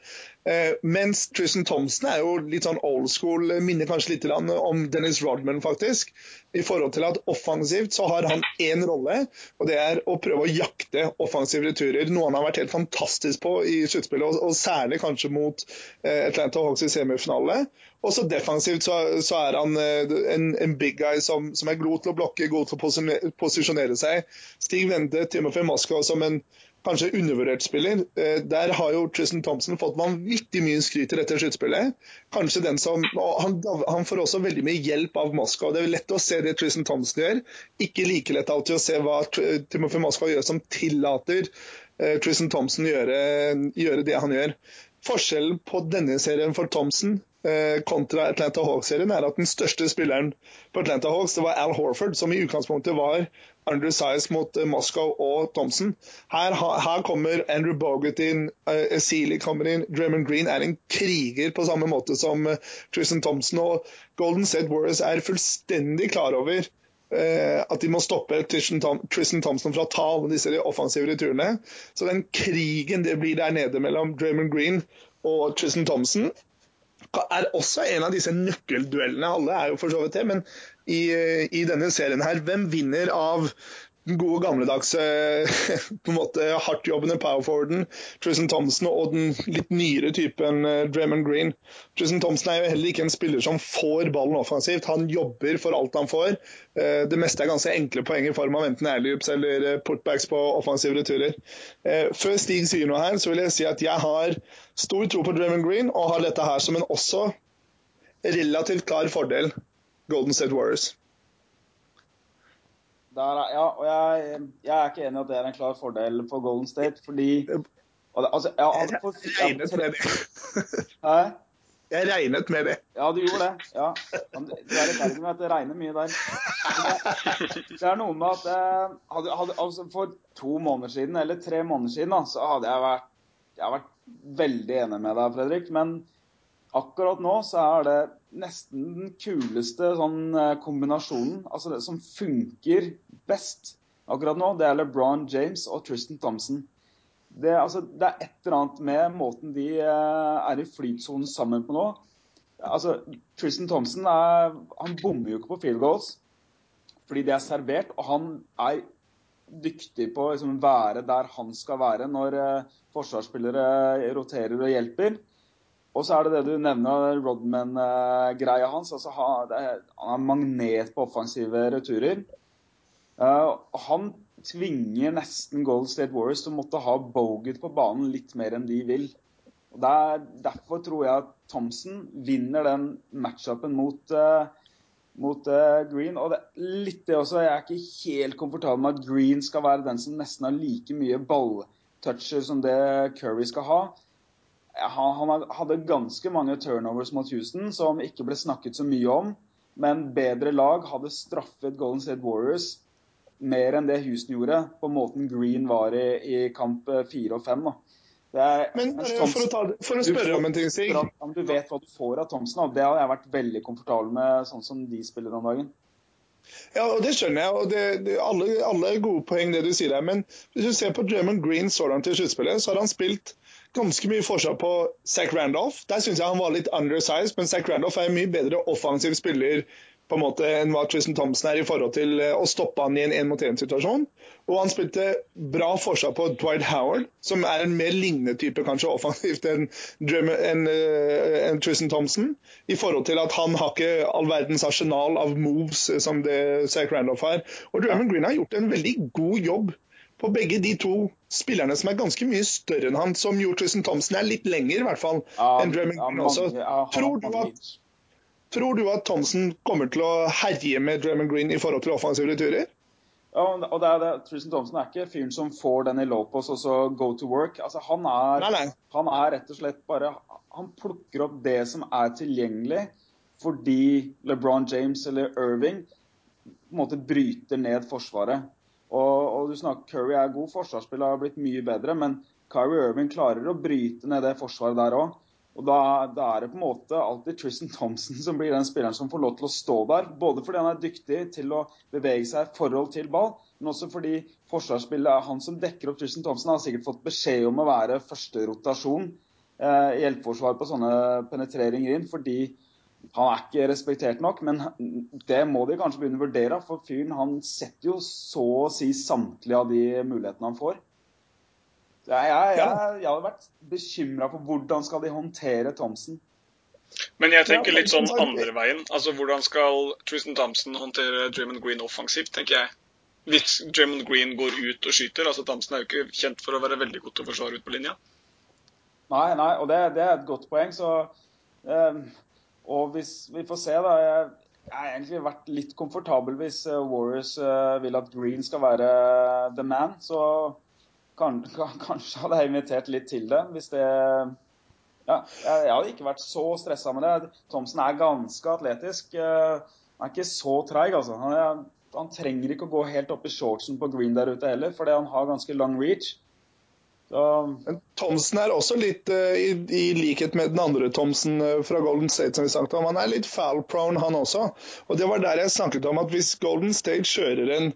Eh, mens Tristan Thompson er jo litt sånn old school, eh, minner kanskje litt om Dennis Rodman, faktisk. I forhold til at offensivt så har han én rolle, og det er å prøve å jakte offensive returer. Noe han har vært helt fantastisk på i sluttspillet, og, særlig kanskje mot eh, Atlanta Hawks i semifinale. Også defensivt så, er han en, en, big guy som, som, er god til å blokke, god til å posisjonere seg. Stig Wende, Timothy Moskva som en kanskje undervurdert spiller. Eh, der har jo Tristan Thompson fått vanvittig mye skryt i dette sluttspillet. Kanskje den som, han, han, får også veldig mye hjelp av Moskva. Det er lett å se det Tristan Thompson gjør. Ikke like lett alltid å se hva Timothy Moskva gjør som tillater uh, Tristan Thompson gjøre, gjøre det han gjør. Forskjellen på denne serien for Thompson uh, kontra Atlanta Hawks-serien er at den største spilleren på Atlanta Hawks det var Al Horford, som i utgangspunktet var undersized mot uh, Moscow og Thompson. Her, her kommer Andrew Bogut inn, uh, Sealy kommer inn, Draymond Green er en kriger på samme måte som uh, Tristan Thompson. Og Golden State Warriors er fullstendig klar over at de må stoppe Tristan Thompson fra å ta alle disse offensive returene. Så den krigen det blir der nede mellom Draymond Green og Tristan Thompson, er også en av disse nøkkelduellene. Alle er jo for så vidt det, men i, i denne serien her, hvem vinner av den gode gamledagse på en måte hardtjobbende powerforwarden Tristan Thompson og den litt nyere typen uh, Draymond Green. Tristan Thompson er jo heller ikke en spiller som får ballen offensivt. Han jobber for alt han får. Uh, det meste er ganske enkle poeng i form av enten alleyups eller uh, putbacks på offensive returer. Før Stig sier noe her, så vil jeg si at jeg har stor tro på Draymond Green og har dette her som en også relativt klar fordel Golden State Warriors. Der, ja, og jeg, jeg, er ikke enig i at det er en klar fordel for Golden State, fordi altså, ja, Jeg regnet med det. Hæ? Jeg regnet med det. Ja, du gjorde det. ja. Du er i ferd med at det regner mye der. Det, er noe med at eh, hadde, hadde, altså For to måneder siden, eller tre måneder siden, da, så hadde jeg vært, jeg har vært veldig enig med deg, Fredrik. Men akkurat nå så er det nesten den kuleste sånn, eh, kombinasjonen, altså det som funker best akkurat nå, det er LeBron James og Tristan Thompson. Det, altså, det er et eller annet med måten de uh, er i flytsonen sammen på nå. Altså, Tristan Thompson er, han bommer jo ikke på field goals fordi det er servert, og han er dyktig på å liksom, være der han skal være når uh, forsvarsspillere roterer og hjelper. Og så er det det du nevner, Rodman-greia hans. altså Han er magnet på offensive returer. Uh, han tvinger nesten Gold State Warriors til å måtte ha Bogut på banen litt mer enn de vil. Og der, Derfor tror jeg at Thompson vinner den matchupen mot, uh, mot uh, Green. Og det, litt det også, jeg er ikke helt komfortabel med at Green skal være den som nesten har like mye balltoucher som det Curry skal ha han hadde ganske mange turnovers mot Houston som ikke ble snakket så mye om. Men bedre lag hadde straffet Golden State Warriors mer enn det Houston gjorde, på måten Green var i, i kamp eh, fire og fem. men Thompson, for, å ta, for, å spørre om en ting, Sig Om du vet hva du får av Thompson, det har jeg vært veldig komfortabel med, sånn som de spiller om dagen. Ja, og det skjønner jeg. og det, det, alle, alle, er gode poeng, det du sier der. Men hvis du ser på German Green så langt i sluttspillet, så har han spilt ganske mye forskjell på Zack Randolph. Der syns jeg han var litt undersized, men Zack Randolph er en mye bedre offensiv spiller på en måte enn hva Tristan Thompson er i forhold til eh, å stoppe han i en én-mot-én-situasjon. Og han spilte bra forskjell på Dwight Howard, som er en mer lignende type kanskje offensivt enn en, en, eh, Tristan Thompson, i forhold til at han har ikke all verdens arsenal av moves som det Zack Randolph har. Og Drummond Green har gjort en veldig god jobb på begge de to spillerne som er ganske mye større enn han, som jo Tristan Thompson er litt lenger, i hvert fall, ja, enn Drummond Green. også. Tror, du at, tror, du at, Thompson kommer til å herje med Drummond Green i forhold til offensive returer? Ja, og det er det. Tristan Thompson er ikke fyren som får den i Lopos og så go to work. Altså, han, er, nei, nei. han er rett og slett bare Han plukker opp det som er tilgjengelig fordi LeBron James eller Irving på en måte bryter ned Forsvaret. Og, og du snakker Curry er god forsvarsspiller, har blitt mye bedre, men Kyrie Irving klarer å bryte ned det forsvaret der òg. Og da, da, er det på en måte alltid Tristan Thompson som blir den spilleren som får lov til å stå der. Både fordi han er dyktig til å bevege seg i forhold til ball, men også fordi forsvarsspillet han som dekker opp Tristan Thompson, har sikkert fått beskjed om å være første rotasjon eh, hjelpeforsvar på sånne penetreringer inn, fordi han er ikke respektert nok. Men det må de kanskje begynne å vurdere, for fyren han setter jo så å si samtlige av de mulighetene han får. Jeg, jeg, jeg, jeg hadde vært bekymra for hvordan skal de håndtere Thomsen. Men jeg tenker litt sånn andre veien. Altså Hvordan skal Tristan Thompson håndtere Draymond Green offensivt, tenker jeg. Hvis Draymond Green går ut og skyter. altså Thompson er jo ikke kjent for å være veldig god til å forsvare ut på linja. Nei, nei, og det, det er et godt poeng. så eh, Og hvis vi får se, da Jeg, har egentlig vært litt komfortabel hvis uh, Warriors uh, vil at Green skal være the man. Så kan, kanskje hadde jeg invitert litt til det. Hvis det ja, jeg, hadde ikke vært så stressa med det. Thomsen er ganske atletisk. Eh, han er ikke så treig, altså. Han, er, han, trenger ikke å gå helt opp i shortsen på green der ute heller, fordi han har ganske long reach. Men Thomsen er også litt, uh, i, i, likhet med den andre Thomsen uh, fra Golden State, som vi snakket om, han er litt foul prone, han også. Og det var der jeg snakket om at hvis Golden State kjører en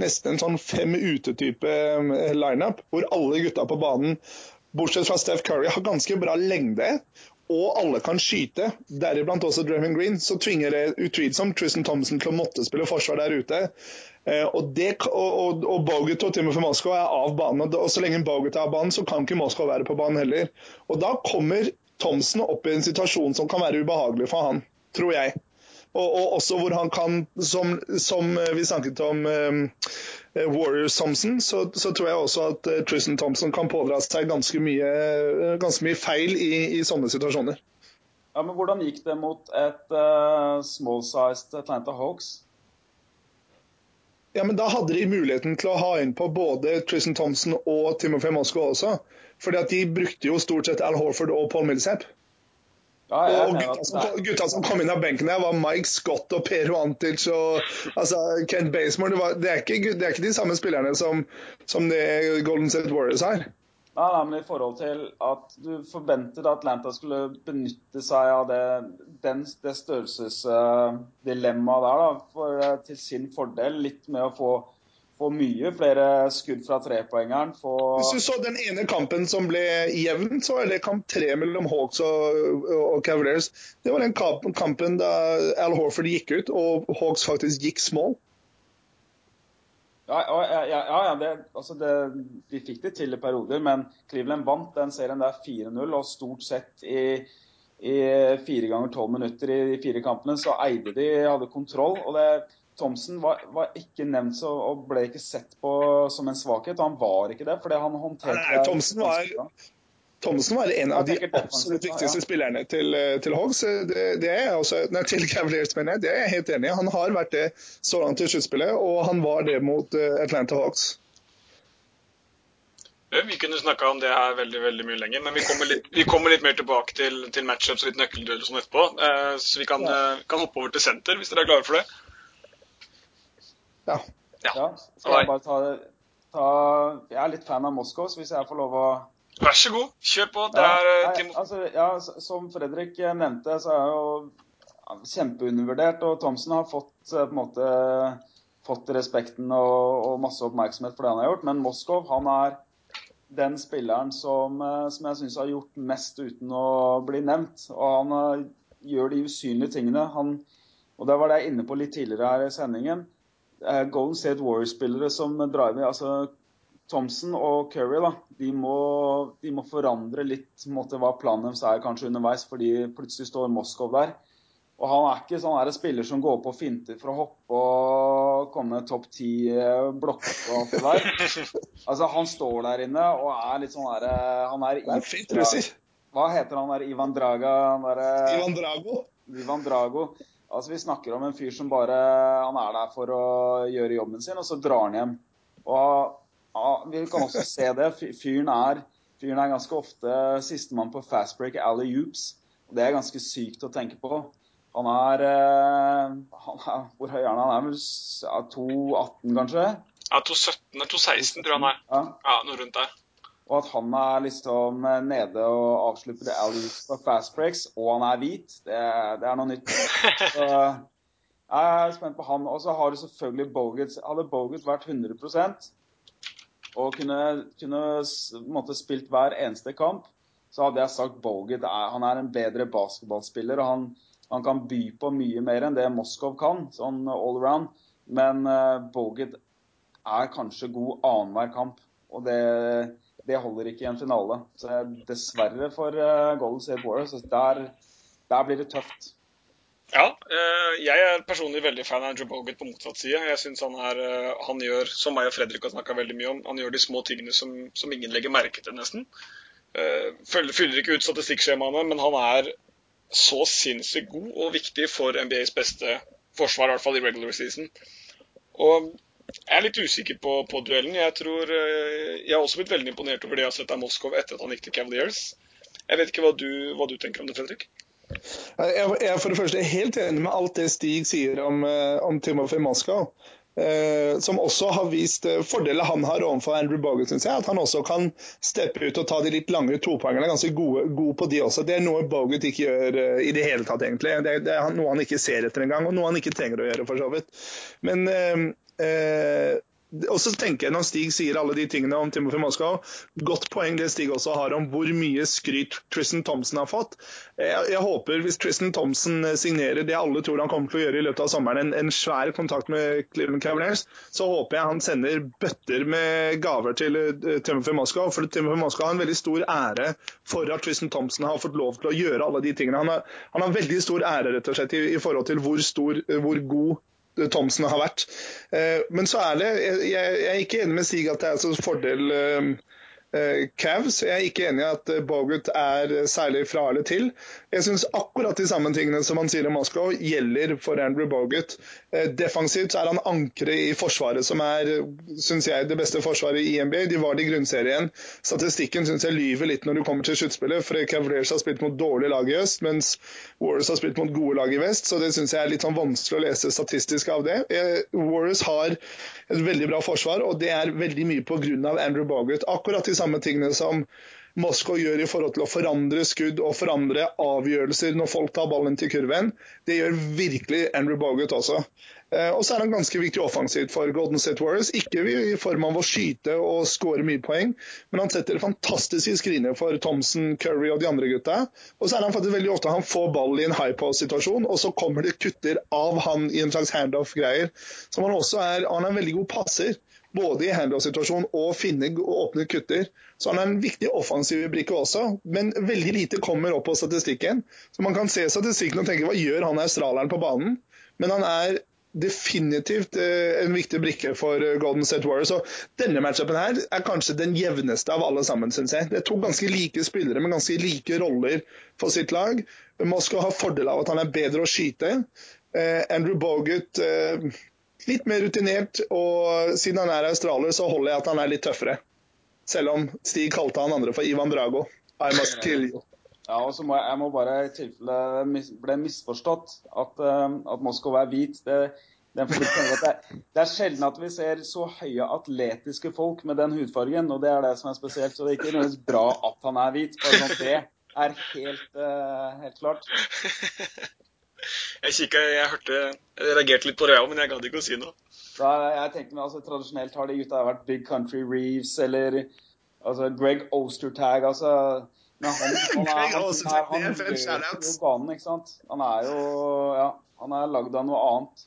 nesten en sånn fem ute-type eh, lineup, hvor alle gutta på banen, bortsett fra Steph Curry, har ganske bra lengde. Og alle kan skyte, deriblant også Draymond Green. Så tvinger det utvilsomt Tristan Thompson til å måtte spille forsvar der ute. Eh, og, det, og, og, og Bogut og Timothy Moskva er av banen. Og, så lenge Bogut er av banen, så kan ikke Moskva være på banen heller. Og da kommer Thompson opp i en situasjon som kan være ubehagelig for han, tror jeg. Og, og, også hvor han kan, som, som vi snakket om um, Warriors Thompson, så, så, tror jeg også at uh, Tristan Thompson kan pådra seg ganske mye, ganske mye feil i, i, sånne situasjoner. Ja, men Hvordan gikk det mot et uh, small-sized Atlanta Hawks? Ja, men Da hadde de muligheten til å ha inn på både Tristan Thompson og Timothy Moskva også. Fordi at de brukte jo stort sett Al Horford og Paul Millsap. Ja, og gutta som, gutta som, kom inn av benken der, var Mike Scott og Per Antic og altså, Kent Basemore. Det, var, det, er ikke, det, er ikke, de samme spillerne som, som det Golden State Warriors har. Nei, nei, men i forhold til at du forventet at Atlanta skulle benytte seg av det, den, det størrelsesdilemmaet der da, for, eh, til sin fordel. Litt med å få få mye flere skudd fra trepoengeren. Få... Hvis du så den ene kampen som ble jevn, så er det kamp tre mellom Hawks og, og Cavaliers. Det var den kampen da Al Horford gikk ut og Hawks faktisk gikk small. Ja, ja, ja, ja det, altså det, de fikk det til i perioder, men Cleveland vant den serien der 4-0. Og stort sett i, i fire ganger tolv minutter i de fire kampene så eide de, hadde kontroll. og det Thomsen var, var, ikke nevnt så, og ble ikke sett på som en svakhet. og Han var ikke det, fordi han håndterte Nei, Thomsen var, Thomsen var en av de absolutt viktigste ja. spillerne til, til Hogs. Det, det, er også, nei, til Cavaliers, mener jeg. Det er jeg helt enig i. Han har vært det så langt i sluttspillet, og han var det mot uh, Atlanta Hogs. Vi kunne snakka om det her veldig veldig mye lenger, men vi kommer litt, vi kommer litt mer tilbake til, til matchups og litt nøkkeldueller sånn etterpå. Eh, så vi kan, eh, kan, hoppe over til senter, hvis dere er klare for det. Ja. ja. Skal jeg bare ta, ta, Jeg er litt fan av Moskva, så hvis jeg får lov å Vær så god, kjør på. Det er ja, nei, altså, ja, Som Fredrik nevnte, så er han jo kjempeundervurdert. Og Thomsen har fått, eh, på en måte, fått respekten og, og, masse oppmerksomhet for det han har gjort. Men Moskov han er den spilleren som, eh, som jeg syns har gjort mest uten å bli nevnt. Og han gjør de usynlige tingene. Han, og det var det jeg inne på litt tidligere her i sendingen. Eh, Golden State Warriors-spillere som driver altså Thompson og Curry da, de må, de må forandre litt måte, hva planen deres er kanskje underveis, fordi plutselig står Moskov der. Og Han er ikke sånn spiller som går på finter for å hoppe og komme topp ti eh, blokker og alt det der. Altså, Han står der inne og er litt sånn der, eh, Han er, er. Hva heter han der? Ivan Draga? Der, Ivan Drago. Ivan Drago. Altså, Vi snakker om en fyr som bare han er der for å gjøre jobben sin, og så drar han hjem. Og ja, Vi kan også se det. Fyren er, fyren er ganske ofte sistemann på fast break alley oops. Det er ganske sykt å tenke på. Han er, eh, han er Hvor høy er han? Han er vel 2,18 kanskje? Ja, 2,17 eller 2,16 tror jeg han er. Ja. ja, Noe rundt der. Og at han er liksom nede og avslutter alley-oops på fast breaks, og han er hvit, det, det er noe nytt. Så jeg er spent på han. Og så har du selvfølgelig Bogut. Hadde Bogut vært 100% og kunne, kunne måtte spilt hver eneste kamp, så hadde jeg sagt Bogut han er en bedre basketballspiller. og han, han kan by på mye mer enn det Moskov kan, sånn all around. Men uh, Bogut er kanskje god annenhver kamp. Og det, det holder ikke i en finale. Så dessverre for uh, Golden State Warriors. Der, der, blir det tøft. Ja, uh, jeg er personlig veldig fan av Andrew Bogut på motsatt side. Jeg synes han, er, uh, han gjør, som meg og Fredrik har snakka veldig mye om, han gjør de små tingene som, som ingen legger merke til, nesten. fyller ikke ut statistikkskjemaene, men han er så sinnssykt god og viktig for NBAs beste forsvar, i hvert fall i regular season. Og jeg er litt usikker på, på, duellen. Jeg tror eh, Jeg har også blitt veldig imponert over det jeg har sett av Moskov etter at han gikk til Cavaliers. Jeg vet ikke hva du, hva du tenker om det, Fredrik? Jeg er for det første helt enig med alt det Stig sier om, eh, om Timofey Moskov. Eh, som også har vist eh, fordeler han har overfor Andrew Bogut, syns jeg. At han også kan steppe ut og ta de litt lange topoengerne. Ganske gode, gode, på de også. Det er noe Bogut ikke gjør eh, i det hele tatt, egentlig. Det, det, er noe han ikke ser etter engang, og noe han ikke trenger å gjøre, for så vidt. Men eh, eh og så tenker jeg Når Stig sier alle de tingene om Timothy Moskau, godt poeng det Stig også har om hvor mye skryt Tristan Thompson har fått. Jeg, jeg håper, hvis Tristan Thompson eh, signerer det alle tror han kommer til å gjøre i løpet av sommeren, en, en svær kontakt med Cleveland Cavaliers, så håper jeg han sender bøtter med gaver til uh, Timothy Moskau. For Timothy Moskau har en veldig stor ære for at Tristan Thompson har fått lov til å gjøre alle de tingene. Han har, han har veldig stor ære rett og slett i, i forhold til hvor, stor, hvor god Thomsen har vært. Eh, men så er det Jeg er ikke enig med Sig at det er en fordel eh, Cavs. Jeg er ikke enig i at eh, Bogut er særlig fra eller til. Jeg syns akkurat de samme tingene som han sier om Moskva, gjelder for Andrew Bogut. Defensivt defensivt er han ankeret i forsvaret, som er synes jeg, det beste forsvaret i NBA. De var det i grunnserien. Statistikken syns jeg lyver litt når du kommer til sluttspillet, for Cavaliers har spilt mot dårlige lag i øst, mens Warriors har spilt mot gode lag i vest, så det syns jeg er litt sånn vanskelig å lese statistisk av det. Warriors har et veldig bra forsvar, og det er veldig mye pga. Andrew Bogut. Akkurat de samme tingene som Moskva gjør i forhold til å forandre skudd og forandre avgjørelser når folk tar ballen til kurven. Det gjør virkelig Andrew Bogut også. Eh, og så er han ganske viktig offensivt for Golden State Warriors. Ikke i form av å skyte og skåre mye poeng, men han setter fantastiske skriner for Thompson, Curry og de andre gutta. Og så er han faktisk veldig ofte han får ball i en high post-situasjon, og så kommer det kutter av han i en slags handoff-greier. Som han også er, han er en veldig god passer både i handoff-situasjonen og finne åpne kutter. Så han er en viktig offensiv brikke også, men veldig lite kommer opp på statistikken. Så man kan se statistikken og tenke hva gjør han australieren på banen? Men han er definitivt eh, en viktig brikke for eh, Golden State Warriors. Og denne matchupen her er kanskje den jevneste av alle sammen, syns jeg. Det er to ganske like spillere med ganske like roller for sitt lag. Moskva har fordel av at han er bedre å skyte. Eh, Andrew Bogut litt mer rutinert, og siden han er australier, så holder jeg at han er litt tøffere. Selv om Stig kalte han andre for Ivan Drago. I must kill you. Ja, og så må jeg, jeg må bare i tilfelle mis, ble misforstått at, uh, at Moskva er hvit. Det, det, det, er sjelden at vi ser så høye atletiske folk med den hudfargen, og det er det som er spesielt. Så det er ikke nødvendigvis bra at han er hvit, bare sånn det er helt, uh, helt klart. Jeg kikket, jeg hørte Jeg reagerte litt på det, men jeg gadd ikke å si noe. Da, jeg tenkte meg, altså, Tradisjonelt har de gutta vært Big Country Reeves eller altså, Greg Ostertag. altså... Ja, han, han, er, han, han, han, jo banen, ikke sant? Han er jo ja, han er lagd av noe annet.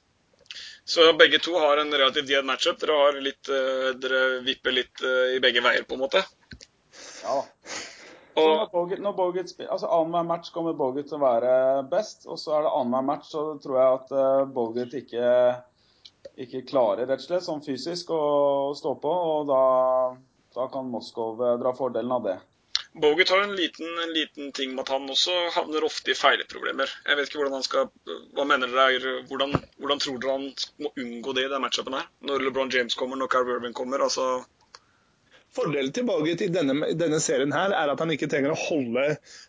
Så begge to har en relativt jevn matchup. Dere, har litt, uh, dere vipper litt uh, i begge veier, på en måte? Ja og, Bogut, når Bogut altså Annenhver match kommer Bogut til å være best, og så er det annenhver match så tror jeg at uh, Bogut ikke, ikke klarer rett og slett sånn fysisk å, å stå på, og da, da kan Moskov uh, dra fordelen av det. Bogut har en liten, en liten, ting med at han også havner ofte i feilproblemer. Jeg vet ikke hvordan han skal Hva mener dere hvordan, hvordan tror dere han må unngå det i den matchupen her? Når LeBron James kommer, når Carl Irving kommer? altså Fordelen til Bogut i denne, denne, serien her er at han ikke trenger å holde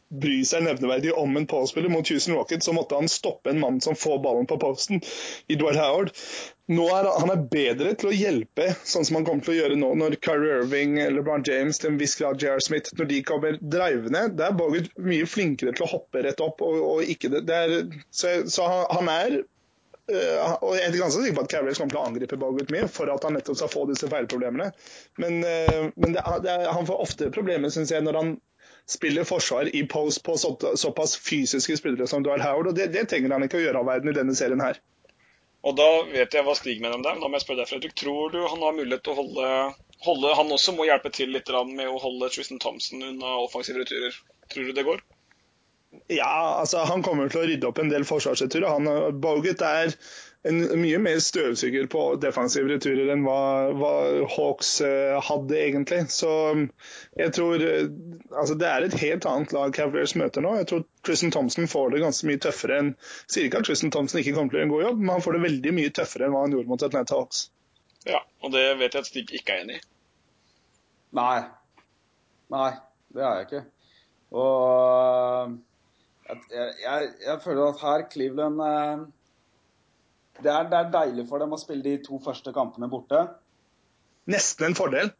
bry seg nevneverdig om en påspiller. Mot Houston Rockets så måtte han stoppe en mann som får ballen på posten, Dwight Howard. nå er han er bedre til å hjelpe, sånn som han kommer til å gjøre nå, når Kyrie Irving LeBron James til en viss grad J.R. Smith, når de kommer drivende. Det er Bogut mye flinkere til å hoppe rett opp. og, og det, det er, så, så, han er og Jeg er ganske sikker på at Cavaliers kommer til å angripe Bogut mye for at han nettopp skal få disse feilproblemene. Men, uh, men det, det han får ofte problemer, syns jeg, når han spiller forsvar i post på så, såpass fysiske spillere som Dwight Howard. og Det, det trenger han ikke å gjøre av verden i denne serien her. Og da vet jeg hva Stig mener om det, men da må jeg spørre deg, Fredrik. Tror du han har mulighet til å holde, holde Han også må hjelpe til litt med å holde Tristan Thompson unna offensive returer. Tror du det går? Ja, altså han kommer til å rydde opp en del forsvarsreturer. Bogut er en mye mer støvsuger på defensive returer enn hva, hva Hawks uh, hadde, egentlig. Så jeg tror uh, Altså, det er et helt annet lag Cavaliers møter nå. Jeg tror Tristan Thompson får det ganske mye tøffere enn Sier ikke at Tristan Thompson ikke kommer til å gjøre en god jobb, men han får det veldig mye tøffere enn hva han gjorde mot Atlanta Hawks. Ja, og det vet jeg at Stig ikke er enig i. Nei. Nei, det er jeg ikke. Og jeg, jeg, jeg føler at her Cleveland det er, det er, deilig for dem å spille de to første kampene borte. Nesten en fordel?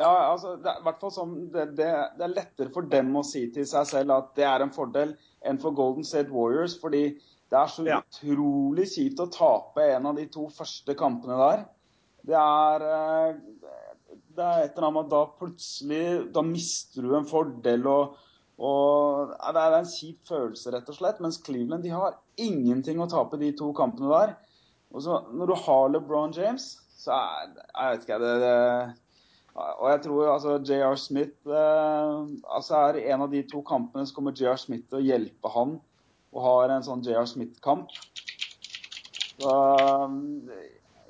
Ja, altså, det, er, hvert fall sånn, det, det, det, er lettere for dem å si til seg selv at det er en fordel, enn for Golden State Warriors. Fordi det er så ja. utrolig kjipt å tape en av de to første kampene der. Det er, eh, det er et eller annet med da plutselig Da mister du en fordel. og og Det er en kjip følelse, rett og slett. Mens Cleveland de har ingenting å tape de to kampene der. Og så Når du har LeBron James, så er Jeg vet ikke, det, det Og jeg tror altså JR Smith eh, altså er det en av de to kampene så kommer JR Smith til å hjelpe han og har en sånn JR Smith-kamp. Så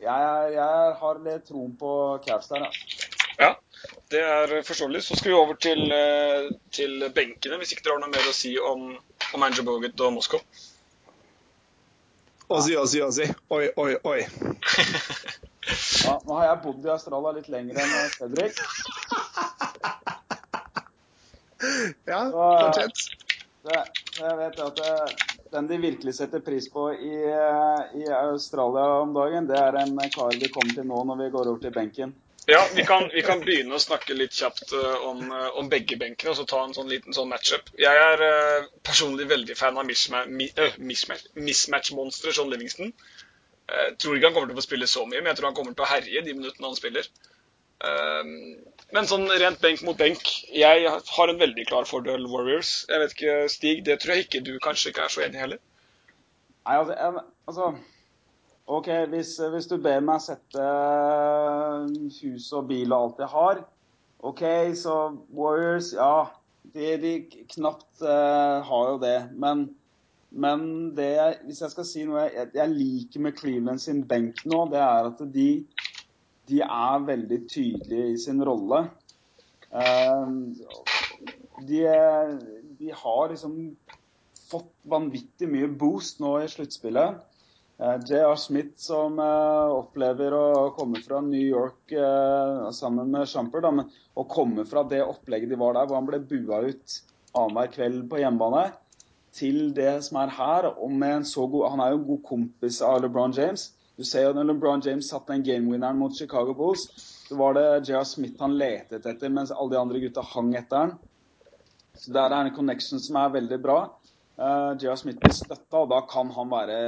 jeg, jeg, har litt troen på Cavs der. Ja. Det er forståelig. Så skal vi over til, eh, til benkene, hvis ikke dere har noe mer å si om, om Andrew Bogut og Moskva. Ozzy, Ozzy, Ozzy. Oi, oi, oi. ja, nå har jeg bodd i Australia litt lenger enn Fredrik. ja, fortsett. Jeg vet at det, den de virkelig setter pris på i, i, Australia om dagen, det er en kar vi kommer til nå når vi går over til benken. Ja, vi kan, vi kan, begynne å snakke litt kjapt uh, om, uh, om, begge benkene og så ta en sånn liten sånn matchup. Jeg er uh, personlig veldig fan av mismatch-monsteret John Livingston. Jeg tror ikke han kommer til å spille så mye, men jeg tror han kommer til å herje de minuttene han spiller. Men sånn rent benk mot benk Jeg har en veldig klar fordel Warriors. Jeg vet ikke, Stig, det tror jeg ikke du kanskje ikke er så enig i heller? Nei, altså, jeg, altså OK, hvis, hvis, du ber meg sette eh, hus og bil og alt jeg har OK, så Warriors Ja, de, de knapt uh, har jo det. Men, men det, hvis jeg skal si noe jeg, jeg, liker med Cleveland sin benk nå, det er at de, de er veldig tydelige i sin rolle. Uh, de, de har liksom fått vanvittig mye boost nå i sluttspillet. Eh, J.R. Smith som uh, opplever å komme fra New York uh, sammen med Shumper. Da, men å komme fra det opplegget de var der, hvor han ble bua ut annenhver kveld på hjemmebane, til det som er her. og med en så god, Han er jo en god kompis av LeBron James. Du ser jo når LeBron James satte den gamewinneren mot Chicago Bulls, så var det J.R. Smith han letet etter, mens alle de andre gutta hang etter han. Så Der er en connection som er veldig bra. Uh, J.R. Smith blir støtta, og da kan han være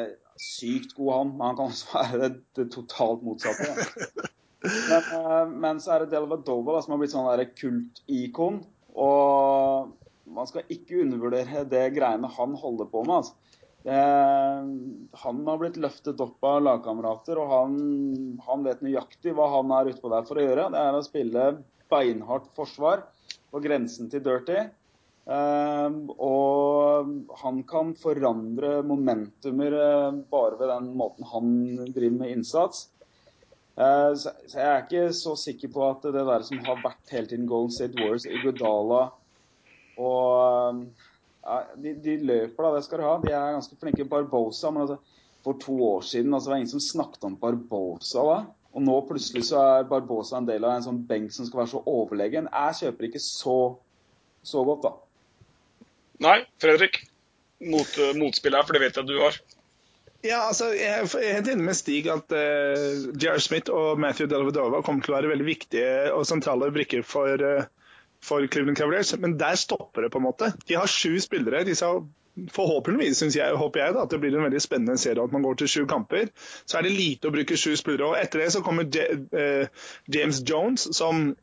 sykt god, han. Men han kan også være det, det totalt motsatte. Men, uh, men, så er det Delvadova som har blitt sånn kultikon. Og man skal ikke undervurdere det greiene han holder på med. altså. Det, han har blitt løftet opp av lagkamerater, og han, han, vet nøyaktig hva han er utpå der for å gjøre. Det er å spille beinhardt forsvar på grensen til dirty. Ehm, og han kan forandre momentumer eh, bare ved den måten han driver med innsats. Ehm, så jeg er ikke så sikker på at det der som har vært hele tiden Golden State Warriors, Iguodala og ja, de, de, løper, da, det skal de ha. De er ganske flinke. Barbosa. Men altså, for to år siden altså, det var ingen som snakket om Barbosa da. Og nå plutselig så er Barbosa en del av en sånn benk som skal være så overlegen. Jeg kjøper ikke så, så godt, da. Nei, Fredrik. Mot, uh, motspill her, for det vet jeg du har. Ja, altså, Jeg er helt enig med Stig at uh, eh, J.R. Smith og Matthew Delvedova kommer til å være veldig viktige og sentrale brikker for, uh, for Cleveland Cavaliers, men der stopper det på en måte. De har sju spillere. de sa Forhåpentligvis synes jeg, håper jeg da, at det blir en veldig spennende serie at man går til sju kamper. Så er det lite å bruke sju spillere. og Etter det så kommer J uh, James Jones, som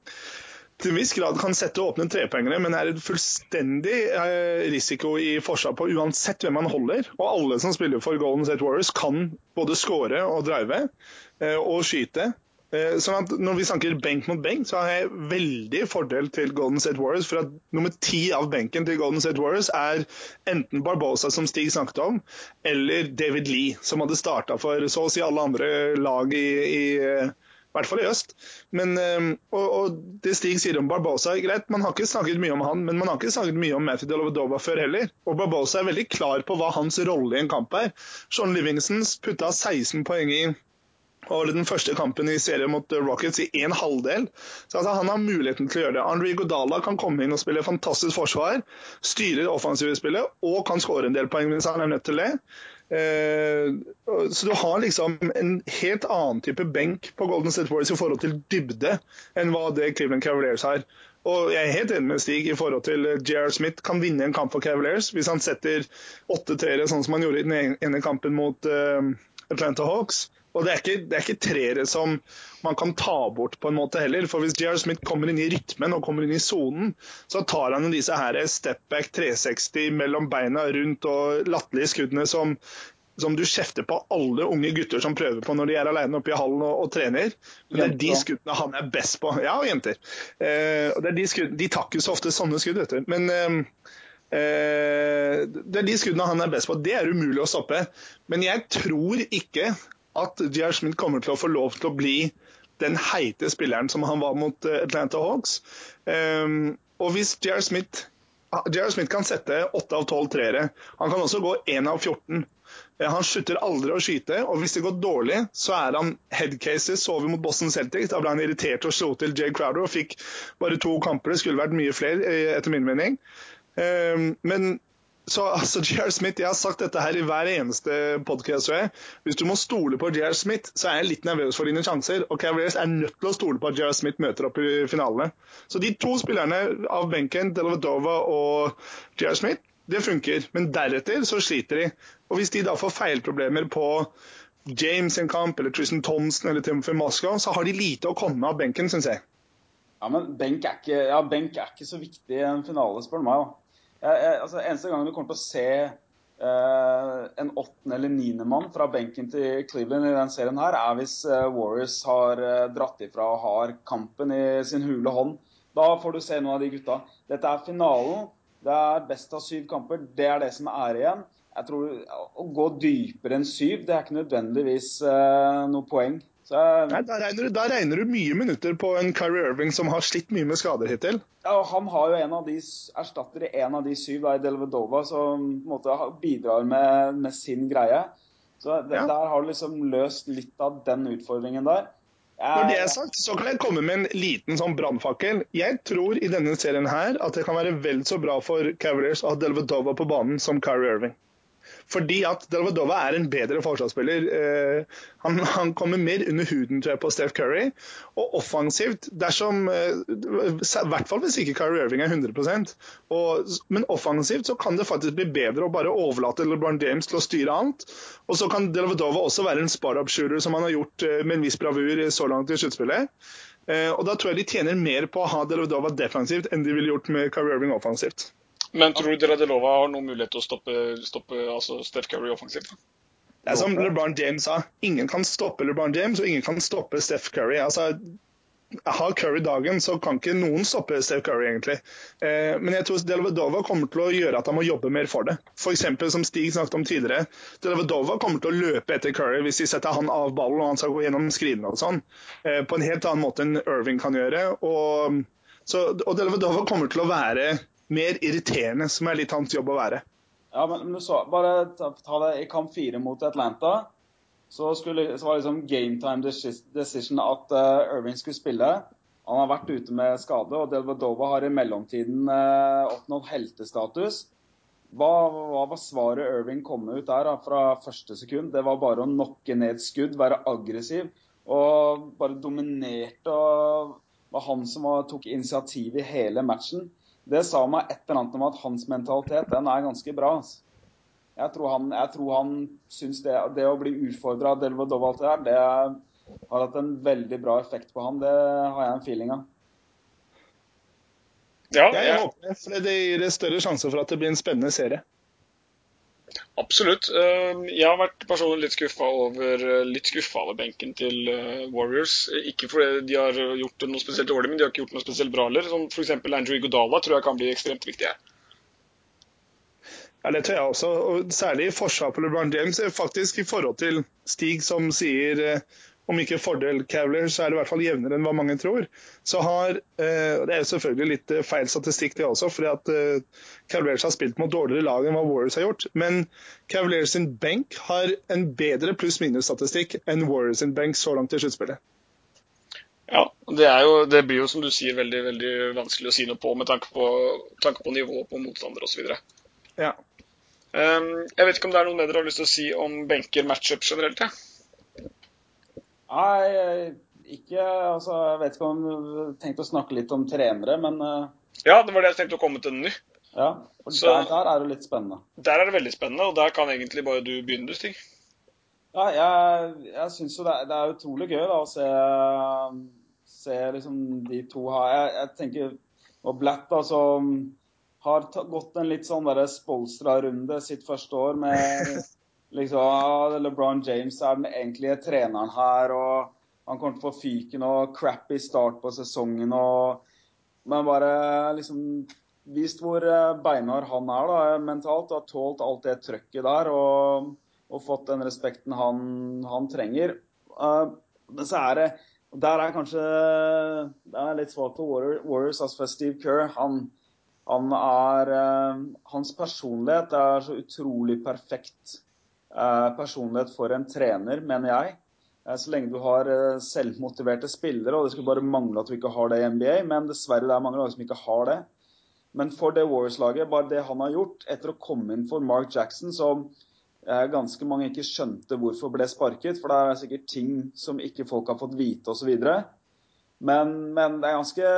til en viss grad kan sette åpne trepoengere, men er en fullstendig eh, risiko i forsvar på uansett hvem man holder. Og alle som spiller for Golden State Warriors kan både score og drive eh, og skyte. Eh, sånn at Når vi snakker benk mot benk, så har jeg veldig fordel til Golden State Warriors. For at nummer ti av benken til Golden State Warriors er enten Barbosa, som Stig snakket om, eller David Lee, som hadde starta for så å si alle andre lag i, i i hvert fall i øst. Men, ehm, og, og, det Stig sier om Barbosa, greit, man har ikke snakket mye om han, men man har ikke snakket mye om Matthew Delovedova før heller. Og Barbosa er veldig klar på hva hans rolle i en kamp er. Sean Livingston putta 16 poeng i og den første kampen i serien mot Rockets i en halvdel. Så altså, Han har muligheten til å gjøre det. Henri Godala kan komme inn og spille fantastisk forsvar, styre det offensive spillet og kan skåre en del poeng hvis han er nødt til det. Eh, så du har liksom en helt annen type benk på Golden State Warriors i forhold til dybde enn hva det Cleveland Cavaliers har. Og jeg er helt enig med Stig i forhold til J.R. Smith kan vinne en kamp for Cavaliers hvis han setter åtte treere, sånn som han gjorde i den ene kampen mot uh, Atlanta Hawks. Og det er, ikke, det er ikke treere som man kan ta bort på en måte heller. For hvis J.R. Smith kommer inn i rytmen og kommer inn i sonen, så tar han disse her stepback 360 mellom beina rundt og latterlige skuddene som, som du kjefter på alle unge gutter som prøver på når de er alene oppe i hallen og, og trener. Men det er de skuddene han er best på. Ja, og jenter. Eh, og det er de, skuddene, de tar ikke så ofte sånne skudd, vet du. Men eh, eh, det er de skuddene han er best på. Det er umulig å stoppe. Men jeg tror ikke at J.R. Smith kommer til å få lov til å bli den heite spilleren som han var mot eh, Atlanta Hawks. Um, og hvis J.R. Smith, Smith, kan sette 8 av 12 treere, han kan også gå 1 av 14. Eh, han slutter aldri å skyte, og hvis det går dårlig, så er han headcases. Så mot Boston Celtics, da ble han irritert og slo til Jay Crowder og fikk bare to kamper. Det skulle vært mye flere, eh, etter min mening. Um, men så altså, J.R. Smith, Jeg har sagt dette her i hver eneste podkast. Hvis du må stole på J.R. Smith, så er jeg litt nervøs for dine sjanser. Og Cavaliers er nødt til å stole på at J.R. Smith møter opp i finalene. Så de to spillerne av benken, Delavadova og J.R. Smith, det funker. Men deretter så sliter de. Og hvis de da får feilproblemer på James en kamp, eller Tristan Thompson eller Timothy Moscow, så har de lite å komme av benken, syns jeg. Ja, men benk er, ikke, ja, benk er ikke så viktig i en finale, spør du meg. da. Jeg, altså, eneste gangen du kommer til å se uh, en åttende- eller niendemann fra benken til Cleveland i den serien her, er hvis uh, Warriors har uh, dratt ifra og har kampen i sin hule hånd. Da får du se noen av de gutta. Dette er finalen. Det er best av syv kamper. Det er det som er igjen. Jeg tror Å gå dypere enn syv, det er ikke nødvendigvis noe poeng. Så, Nei, da regner, du, da regner, du, mye minutter på en Kyrie Irving som har slitt mye med skader hittil. Ja, og Han har jo en av de erstatter i en av de syv da, i Delvedova, som måte bidrar med, med sin greie. Så det, ja. Der har du liksom løst litt av den utfordringen der. Når det er sagt, så kan jeg komme med en liten sånn brannfakkel. Jeg tror i denne serien her at det kan være vel så bra for Cavaliers å ha Delvedova på banen som Kyrie Irving. Fordi at Delvadova er en bedre forsvarsspiller. Eh, han, han, kommer mer under huden tror jeg, på Steph Curry. Og offensivt, dersom eh, I hvert fall hvis ikke Kyrie Irving er 100 og, Men offensivt så kan det faktisk bli bedre å bare overlate LeBron James til å styre alt. Og så kan Delvadova også være en spar-up-shooter, som han har gjort eh, med en viss bravur så langt i sluttspillet. Og Da tror jeg de tjener mer på å ha Delvedova defensivt enn de ville gjort med Kyrie Irving offensivt. Men tror du Dradelova har noen mulighet til å stoppe, stoppe altså Steph Curry offensivt? Det er som LeBron James sa. Ingen kan stoppe LeBron James, og ingen kan stoppe Steph Curry. Altså, har Curry dagen, så kan ikke noen stoppe Steph Curry, egentlig. Eh, men jeg tror Delvedova kommer til å gjøre at han må jobbe mer for det. F.eks. som Stig snakket om tidligere. Delvedova kommer til å løpe etter Curry hvis de setter han av ballen og han skal gå gjennom skrinene og sånn. Eh, på en helt annen måte enn Irving kan gjøre. Og, så, og Delvedova kommer til å være mer irriterende, som er litt hans jobb å være. Ja, men, men så, bare ta, ta, det i kamp fire mot Atlanta. Så, skulle, så var liksom game time decision at uh, Irving skulle spille. Han har vært ute med skade, og Delvadova har i mellomtiden uh, oppnådd heltestatus. hva, hva, var svaret Irving kom ut der da, fra første sekund? Det var bare å nokke ned skudd, være aggressiv og bare dominerte. og var han som var, tok initiativ i hele matchen. Det sa meg et eller annet om at hans mentalitet den er ganske bra. Altså. Jeg tror han, jeg tror han syns det, det å bli utfordra av Delvedov alt det der, det har hatt en veldig bra effekt på han. Det har jeg en feeling av. Ja, jeg håper det. For det gir større sjanse for at det blir en spennende serie. Absolutt. Ehm, jeg har vært personlig litt skuffa over, litt over benken til eh, Warriors. Ikke fordi de har gjort noe spesielt dårlig, men de har ikke gjort noe spesielt bra heller. Som f.eks. Andrew Godala tror jeg kan bli ekstremt viktig. Ja, Det tror jeg også. og Særlig i forsvar på LeBron James. Faktisk i forhold til Stig, som sier eh, om ikke fordel Cavaliers, så er det i hvert fall jevnere enn hva mange tror. Så har, eh, Det er jo selvfølgelig litt eh, feil statistikk, det også, fordi at eh, Cavaliers har spilt mot dårligere lag enn hva Warriors har gjort. Men Cavaliers sin benk har en bedre pluss-minus-statistikk enn Warriors sin benk så langt i sluttspillet. Ja, det, jo, det, blir jo som du sier veldig veldig vanskelig å si noe på med tanke på, tanke på nivå på motstandere osv. Ja. Um, jeg vet ikke om det er noe mer dere har lyst til å si om benker matchup generelt? Ja? Nei, ikke Altså, jeg vet ikke om du tenkte å snakke litt om trenere, men uh... Ja, det var det jeg tenkte å komme til nå. Ja, for Så, der, der, er det litt spennende. Der er det veldig spennende, og der kan egentlig bare du begynne, du, Stig. Ja, jeg, jeg syns jo det, det, er utrolig gøy da, å se, se liksom de to her. Jeg, jeg tenker Og Blatt, da, som har gått en litt sånn Spolstra-runde sitt første år med liksom, LeBron James er den egentlige treneren her, og han kommer til å få fyken og crappy start på sesongen. og Men bare liksom vist hvor eh, beinhard han er da, mentalt, og har tålt alt det trøkket der. Og, og fått den respekten han, han trenger. Uh, men så er det Der er kanskje det er litt svakt på Warriors. altså for Steve Kerr. Han, han er, uh, hans personlighet er så utrolig perfekt Eh, personlighet for en trener, mener jeg. Eh, så lenge du har eh, selvmotiverte spillere, og det skulle bare mangle at du ikke har det i NBA, men dessverre det er mange lag som ikke har det. Men for det Warriors-laget, bare det han har gjort etter å komme inn for Mark Jackson, som ganske mange ikke skjønte hvorfor ble sparket, for det er sikkert ting som ikke folk har fått vite osv. Men, men det er ganske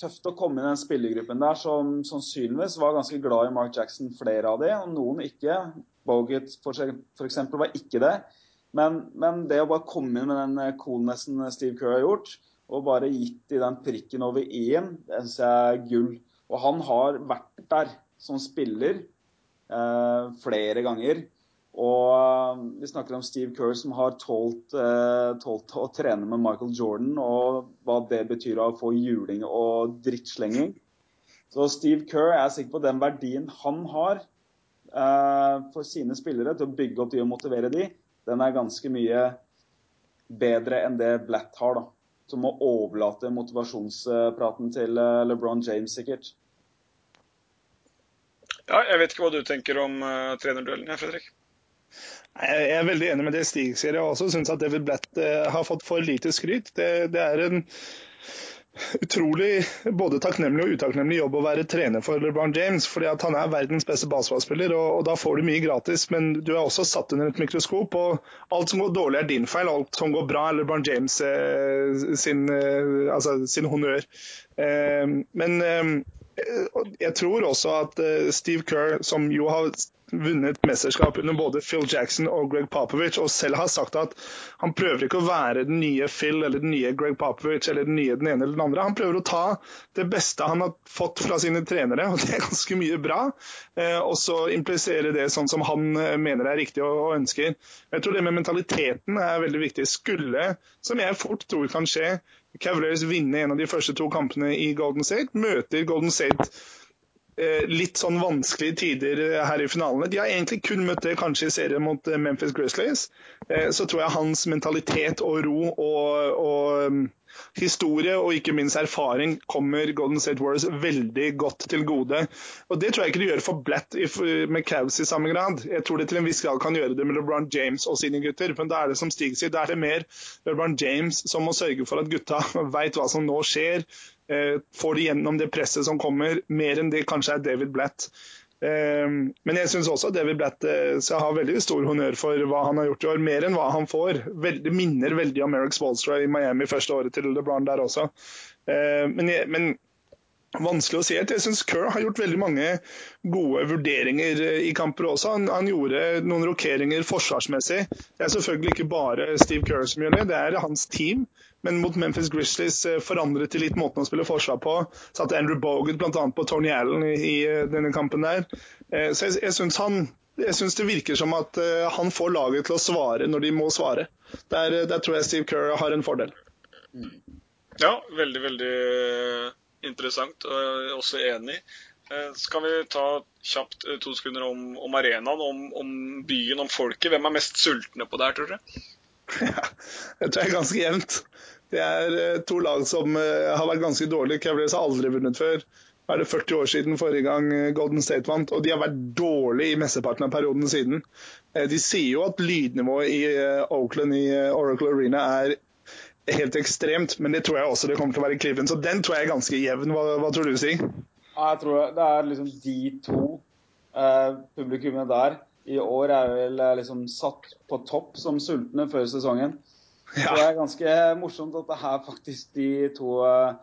tøft å komme inn i den spillergruppen der som sannsynligvis var ganske glad i Mark Jackson, flere av de, og noen ikke. Bogut f.eks. var ikke det. Men, men, det å bare komme inn med den eh, coolnessen Steve Kerr har gjort, og bare gitt i den prikken over i-en, det syns jeg er gull. Og han har vært der som spiller eh, flere ganger. Og eh, vi snakker om Steve Kerr som har tålt, eh, tålt, å trene med Michael Jordan, og hva det betyr av å få juling og drittslenging. Så Steve Kerr er sikker på den verdien han har Eh, for sine spillere til å bygge opp de og motivere de, den er ganske mye bedre enn det Blatt har. da. Som å overlate motivasjonspraten til eh, LeBron James, sikkert. Ja, jeg vet ikke hva du tenker om uh, trenerduellen, Fredrik? Jeg er veldig enig med det Stig sier. Jeg også syns at David Blatt uh, har fått for lite skryt. Det, det er en utrolig både takknemlig og utakknemlig jobb å være trener for LeBron James. fordi at Han er verdens beste basketballspiller, og, og, da får du mye gratis. Men du er også satt under et mikroskop, og alt som går dårlig er din feil. Alt som går bra er LeBron James eh, sin, eh, altså, sin honnør. Eh, men eh, jeg tror også at eh, Steve Kerr, som jo har vunnet mesterskap under både Phil Jackson og Greg Popovich, og selv har sagt at han prøver ikke å være den nye Phil eller den nye Greg Popovich eller den nye den ene eller den andre. Han prøver å ta det beste han har fått fra sine trenere, og det er ganske mye bra, eh, og så implisere det sånn som han eh, mener er riktig og ønsker. Jeg tror det med mentaliteten er veldig viktig. Skulle, som jeg fort tror kan skje, Cavaliers vinne en av de første to kampene i Golden State, møter Golden State Eh, litt sånn vanskelige tider eh, her i finalene. De har egentlig kun møtt det kanskje i serien mot eh, Memphis Grizzlies. Så tror jeg hans mentalitet og ro og, og mm, historie og ikke minst erfaring kommer Golden State Warriors veldig godt til gode. Og Det tror jeg ikke det gjør for Blatt med Cavs i samme grad. Jeg tror det til en viss grad kan gjøre det med LeBron James og sine gutter. Men da er det som Stig sier, da er det mer LeBron James som må sørge for at gutta veit hva som nå skjer. Eh, får de gjennom det presset som kommer, mer enn det kanskje er David Blatt. Men jeg syns også David Blatt skal ha veldig stor honnør for hva han har gjort i år, mer enn hva han får. Det minner veldig om Eric Spolstra i Miami første året til LeBron der også. Men, jeg, men Vanskelig å si. Jeg syns Kerr har gjort veldig mange gode vurderinger eh, i kamper også. Han, han, gjorde noen rokeringer forsvarsmessig. Det er selvfølgelig ikke bare Steve Kerr som gjør det, det er hans team. Men mot Memphis Grizzlies eh, forandret de litt måten å spille forsvar på. Satte Andrew Bogut bl.a. på Tony Allen i, i, eh, denne kampen der. Så jeg, jeg syns jeg syns det virker som at han får laget til å svare når de må svare. Der, der tror jeg Steve Kerr har en fordel. Ja, veldig, veldig interessant, og også enig. Så skal vi ta kjapt eh, to sekunder om, om arenaen, om, om, byen, om folket? Hvem er mest sultne på det her, tror dere? Ja, jeg tror jeg er ganske jevnt. Det er eh, to lag som har vært ganske dårlige. Cavaliers har aldri vunnet før. Nå er det 40 år siden forrige gang Golden State vant, og de har vært dårlige i mesteparten av perioden siden. De sier jo at lydnivået i Oakland i Oracle Arena er helt ekstremt, men det tror jeg også det kommer til å være i Cleveland. Så den tror jeg er ganske jevn. Hva, hva tror du, Stig? Ja, jeg tror det er liksom de to eh, publikummene der i år er vel eh, liksom satt på topp som sultne før sesongen. Ja. Det er ganske morsomt at det er faktisk de to eh,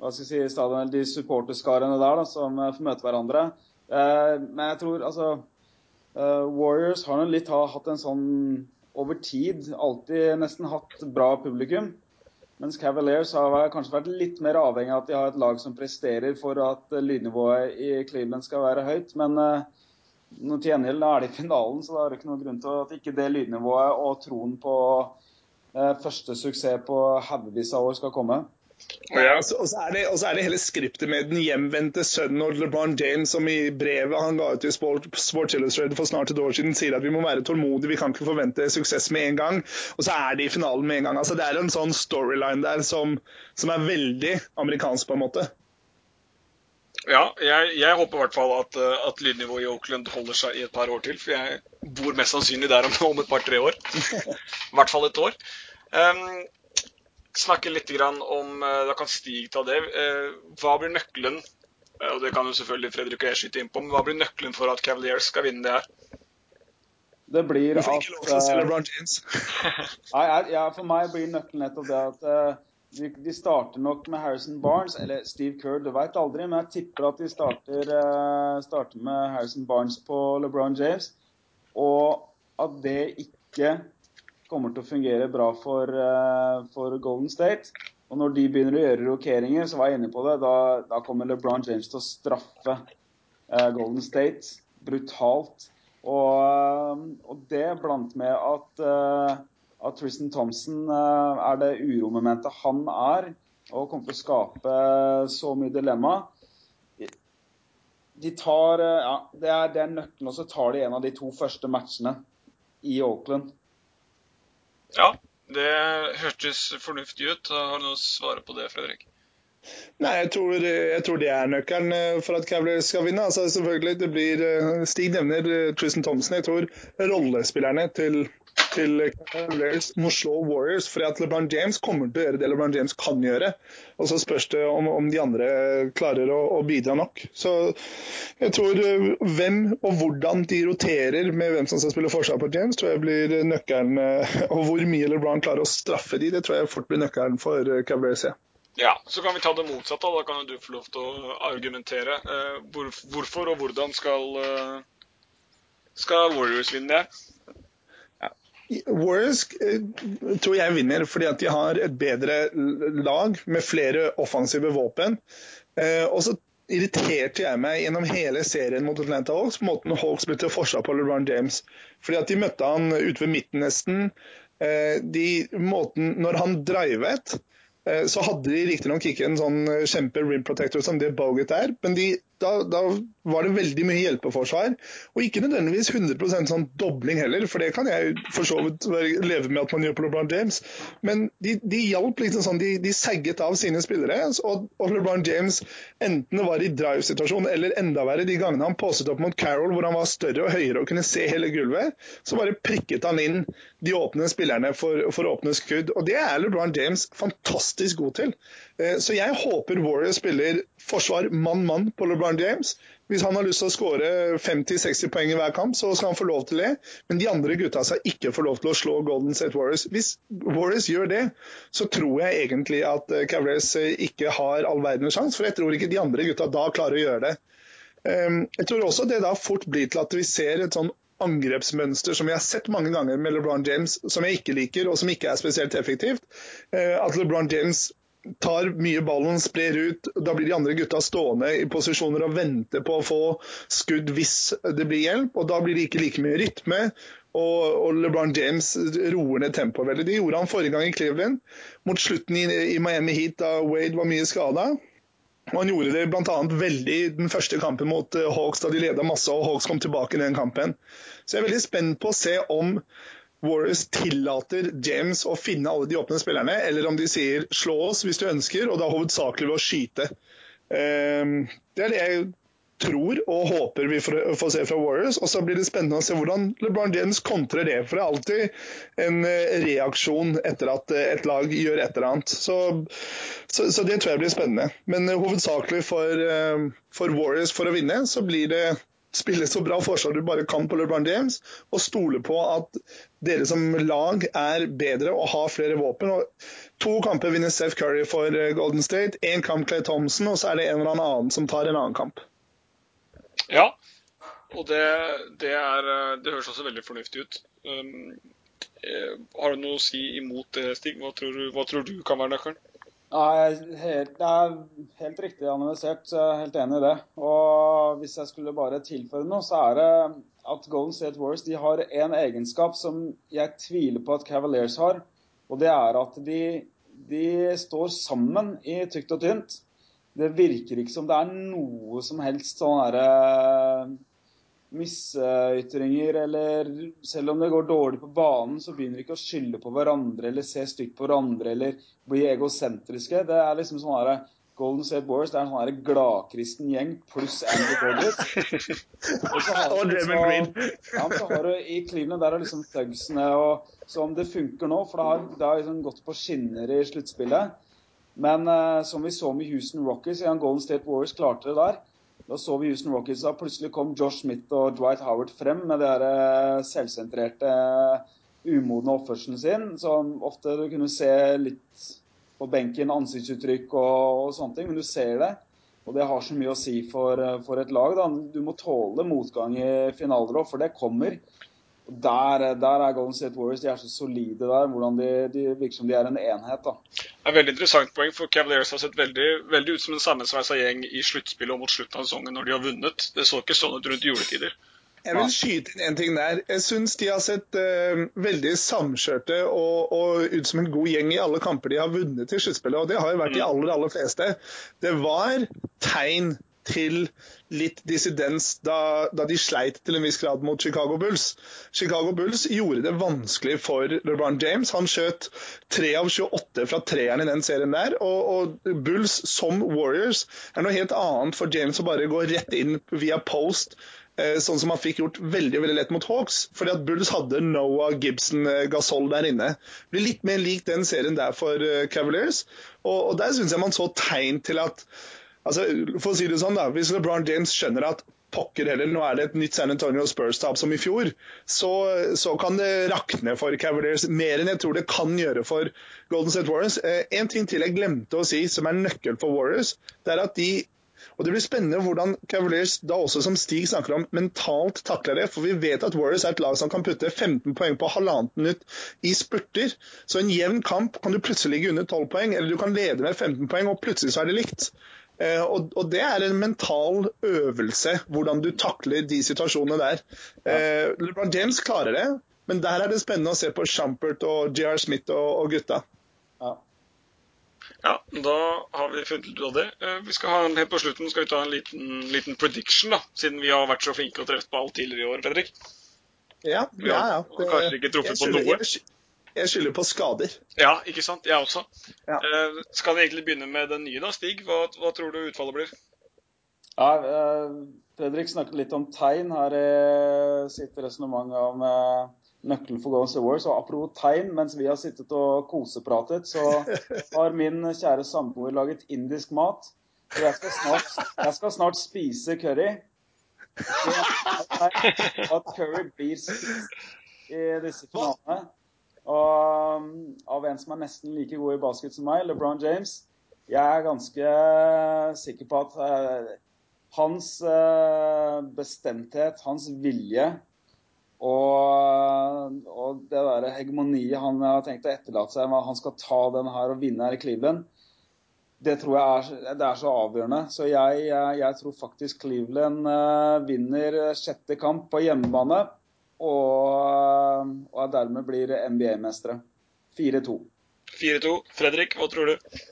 hva skal jeg si, stadion, de supporterskarene der da, som eh, får møte hverandre. Eh, men jeg tror altså eh, Warriors har litt hatt en sånn over tid alltid nesten hatt bra publikum. Mens Cavaliers har kanskje vært litt mer avhengig av at de har et lag som presterer for at lydnivået i Cleveland skal være høyt. Men uh, til gjengjeld er det i finalen, så da er det ikke noen grunn til at ikke det lydnivået og troen på uh, første suksess på haugevis av år skal komme. Ja, og, så er det, og så er det hele skriptet med den hjemvendte sønnen og LeBron James, som i brevet han ga ut i Sport, Sports Illustrated for snart et år siden, sier at vi må være tålmodige, vi kan ikke forvente suksess med en gang. Og så er de i finalen med en gang. Altså, det er en sånn storyline der som, som er veldig amerikansk, på en måte. Ja, jeg, jeg håper i hvert fall at, at, lydnivået i Oakland holder seg i et par år til. For jeg bor mest sannsynlig der om, om et par-tre år. I hvert fall et år. Um, snakke litt om eh, Da kan Stig ta det. Eh, hva blir nøkkelen eh, og det kan jo selvfølgelig Fredrik og jeg skyte inn på, men hva blir nøkkelen for at Cavaliers skal vinne det her? Det blir at James. nei, ja, For meg blir nøkkelen nettopp det at uh, de, de, starter nok med Harrison Barnes, eller Steve Kerr, du veit aldri, men jeg tipper at de starter, uh, starter med Harrison Barnes på LeBron James. Og at det ikke kommer til å fungere bra for, uh, for, Golden State. Og når de begynner å gjøre rokeringer, så var jeg inne på det, da, da kommer LeBron James til å straffe uh, Golden State brutalt. Og, uh, og det blant med at, at Tristan Thompson er det uromomentet han er, og kommer til å skape så mye dilemma. De tar, ja, det er, det er nøkkelen, og så tar de en av de to første matchene i Oakland. Ja, det hørtes fornuftig ut. Har du noe å svare på det, Fredrik? Nei, jeg tror, jeg tror, det er nøkkelen eh, for at Cavaliers skal vinne. Altså, selvfølgelig, det blir, eh, Stig nevner eh, Tristan Thompson. Jeg tror rollespillerne til til Cavaliers må slå Warriors, For at LeBron James kommer til å gjøre det LeBron James kan gjøre. Og så spørs det om, om de andre klarer å, å, bidra nok. Så jeg tror eh, hvem og hvordan de roterer med hvem som skal spille forsvar på James, tror jeg blir nøkkelen. Eh, og hvor mye LeBron klarer å straffe de, det tror jeg fort blir nøkkelen for eh, Cavaliers. Ja. Ja, Så kan vi ta det motsatte. Da kan du få lov til å argumentere. hvorfor og hvordan skal, skal Warriors vinne det? Warriors eh, tror jeg vinner fordi at de har et bedre lag med flere offensive våpen. Eh, og så irriterte jeg meg gjennom hele serien mot Atlanta Hawks måten Hawks ble til forsvar på LeBron James. Fordi at de møtte han ute ved midten nesten. Eh, de, måten, når han drivet, så hadde de riktignok ikke en sånn kjempe rim protector som det Bogut er, men de da, da, var det veldig mye hjelpeforsvar. Og ikke nødvendigvis 100 sånn dobling heller, for det kan jeg for så vidt leve med at man gjør på LeBron James. Men de, de hjalp liksom sånn, de, de segget av sine spillere. Og, og LeBron James, enten det var i drive-situasjon eller enda verre de gangene han postet opp mot Carroll hvor han var større og høyere og kunne se hele gulvet, så bare prikket han inn de åpne spillerne for, for åpne skudd. Og det er LeBron James fantastisk god til. Eh, så jeg håper Warriors spiller forsvar mann-mann på LeBron James. Hvis han har lyst til å skåre 50-60 poeng i hver kamp, så skal han få lov til det. Men de andre gutta skal ikke få lov til å slå Golden State Warriors. Hvis Warriors gjør det, så tror jeg egentlig at eh, Cavaliers eh, ikke har all verdens sjanse. For jeg tror ikke de andre gutta da klarer å gjøre det. Ehm, jeg tror også det da fort blir til at vi ser et sånn angrepsmønster som vi har sett mange ganger med LeBron James, som jeg ikke liker og som ikke er spesielt effektivt. Eh, at LeBron James tar mye ballen, sprer ut. Da blir de andre gutta stående i posisjoner og vente på å få skudd hvis det blir hjelp. og Da blir det ikke like mye rytme. Og, og LeBron James roer ned tempoet veldig. Det gjorde han forrige gang i Cleveland. Mot slutten i, i Miami Heat da Wade var mye skada. Og han gjorde det bl.a. veldig den første kampen mot eh, Hawks, da de leda masse og Hawks kom tilbake i den kampen. Så jeg er veldig spent på å se om Warriors tillater James å finne alle de åpne spillerne, eller om de sier 'slå oss hvis du ønsker', og da hovedsakelig ved å skyte. Ehm, det er det jeg tror og håper vi får se fra Warriors. Og så blir det spennende å se hvordan LeBron James kontrer det. For det er alltid en eh, reaksjon etter at eh, et lag gjør et eller annet. Så, så, så det tror jeg blir spennende. Men eh, hovedsakelig for, for Warriors for å vinne, så blir det spille så bra forsvar du bare kan på LeBron James, og stole på at dere som lag er bedre og har flere våpen. Og to kamper vinner Steph Curry for eh, Golden State, én kamp Clay Thompson, og så er det en eller annen som tar en annen kamp. Ja, og det, det, er, eh, det høres også veldig fornuftig ut. Um, eh, har du noe å si imot det, Stig? Hva tror du, hva tror du kan være nøkkelen? Ja, helt, det er helt riktig analysert. Er helt enig i det. Og hvis jeg skulle bare tilføre noe, så er det at Golden State Warriors de har en egenskap som jeg tviler på at Cavaliers har. Og det er at de, de står sammen i tykt og tynt. Det virker ikke som det er noe som helst sånn herre misytringer, eller selv om det går dårlig på banen, så begynner de ikke å skylde på hverandre eller se stygt på hverandre eller bli egosentriske. Det er liksom sånn herre Golden State Warriors det er en sånn gladkristen gjeng pluss Andy Douglas. Og så har, du, så, ja, så har du i Cleveland der er liksom thugsene og Så om det funker nå, for det har, det har liksom gått på skinner i sluttspillet. Men uh, som vi så med Houston Rockers, Golden State Warriors klarte det der. Da så vi Houston Rockets da plutselig kom Josh Smith og Dwight Howard frem med det der selvsentrerte, umodne oppførselen sin. Som ofte du kunne se litt på benken, ansiktsuttrykk og, og sånne ting. Men du ser det. Og det har så mye å si for, for et lag. Da. Du må tåle motgang i finaler òg, for det kommer. Der, der, er Golden State Warriors de er så solide der. hvordan De, de virker som de er en enhet. da. Det er veldig interessant poeng, for Cavaliers har sett veldig, veldig ut som en sammensveisa gjeng i sluttspillet og mot slutten av sesongen når de har vunnet. Det så ikke sånn ut rundt juletider. Jeg vil skyte inn en ting der. Jeg syns de har sett uh, veldig samkjørte og, og, ut som en god gjeng i alle kamper de har vunnet i sluttspillet. Og det har jo vært de mm. aller, aller fleste. Det var tegn til litt dissidens da, da, de sleit til en viss grad mot Chicago Bulls. Chicago Bulls gjorde det vanskelig for LeBron James. Han skjøt 3 av 28 fra treeren i den serien der. Og, og, Bulls som Warriors er noe helt annet for James å bare gå rett inn via post. Eh, sånn som han fikk gjort veldig veldig lett mot Hawks, fordi at Bulls hadde Noah Gibson eh, Gasol der inne. Blir litt mer lik den serien der for eh, Cavaliers. Og, og der syns jeg man så tegn til at Altså, for å si det sånn da, Hvis LeBron James skjønner at pokker heller, nå er det et nytt San Antonio Spurs-tap som i fjor, så, så, kan det rakne for Cavaliers mer enn jeg tror det kan gjøre for Golden State Warriors. Eh, en ting til jeg glemte å si som er nøkkel for Warriors, det er at de og Det blir spennende hvordan Cavaliers, da også som Stig snakker om, mentalt takler det. For vi vet at Warriors er et lag som kan putte 15 poeng på halvannet minutt i spurter. Så en jevn kamp kan du plutselig ligge under 12 poeng, eller du kan lede med 15 poeng, og plutselig så er det likt. Eh, og, og, det er en mental øvelse, hvordan du takler de situasjonene der. Ja. Eh, LeBron James klarer det, men der er det spennende å se på Shumpert og JR Smith og, og gutta. Ja. ja. da har vi funnet ut av det. Eh, vi skal ha en, Helt på slutten skal vi ta en liten, liten, prediction, da, siden vi har vært så flinke og treffet på alt tidligere i år, Fredrik. Ja, ja, ja. Det, kanskje ikke truffet på noe. Jeg, jeg skylder på skader. Ja, ikke sant. Jeg også. Ja. Uh, skal vi egentlig begynne med den nye, da, Stig? Hva, hva tror du utfallet blir? Ja, uh, Fredrik snakket litt om tegn. Her i sitt resonnement om uh, nøkkelen for Goals State Wars. Og apropos tegn, mens vi har sittet og kosepratet, så har min kjære samboer laget indisk mat. Så jeg skal snart, jeg skal snart spise curry. at Curry blir spist i disse finalene. Og um, av en som er nesten like god i basket som meg, LeBron James. Jeg er ganske sikker på at uh, hans uh, bestemthet, hans vilje og, og det der hegemoniet han har tenkt å etterlate seg, han skal ta den her og vinne her i Cleveland, det tror jeg er, det er så avgjørende. Så jeg, jeg, jeg tror faktisk Cleveland uh, vinner sjette kamp på hjemmebane og, og dermed blir NBA-mestere. 4-2. 4-2. Fredrik, hva tror du?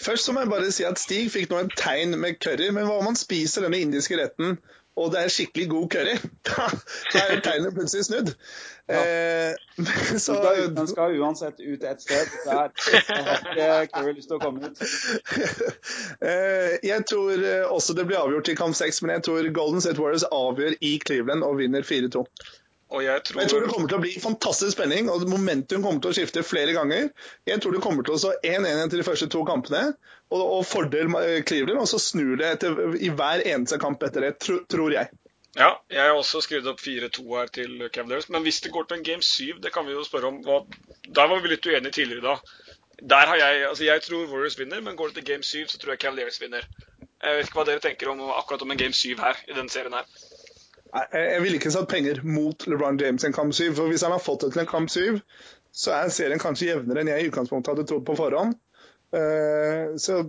Først så må jeg bare si at Stig fikk nå et tegn med curry. Men hva om man spiser denne indiske retten, og det er skikkelig god curry? Da er jo tegnet plutselig snudd. Ja. Eh, så, den skal uansett ut et sted. Der har ikke Curry lyst til å komme ut. Eh, jeg tror også det blir avgjort i kamp seks, men jeg tror Golden State Warriors avgjør i Cleveland og vinner 4-2. Og jeg tror... jeg tror det kommer til å bli fantastisk spenning, og momentum kommer til å skifte flere ganger. Jeg tror det kommer til å stå 1-1 til de første to kampene, og, og fordel Cleveland, og så snur det etter, i hver eneste kamp etter det, tro, tror jeg. Ja, jeg har også skrevet opp 4-2 her til Cavaliers. Men hvis det går til en game 7, det kan vi jo spørre om. Hva... Der var vi litt uenige tidligere da. Der har jeg, altså jeg tror Warriors vinner, men går det til game 7, så tror jeg Cavaliers vinner. Jeg vet ikke hva dere tenker om akkurat om en game 7 her i denne serien her. Jeg ville ikke satt penger mot LeBron James i en kamp 7. For hvis han har fått det til en kamp 7, så er serien kanskje jevnere enn jeg i utgangspunktet hadde trodd på forhånd. Eh, så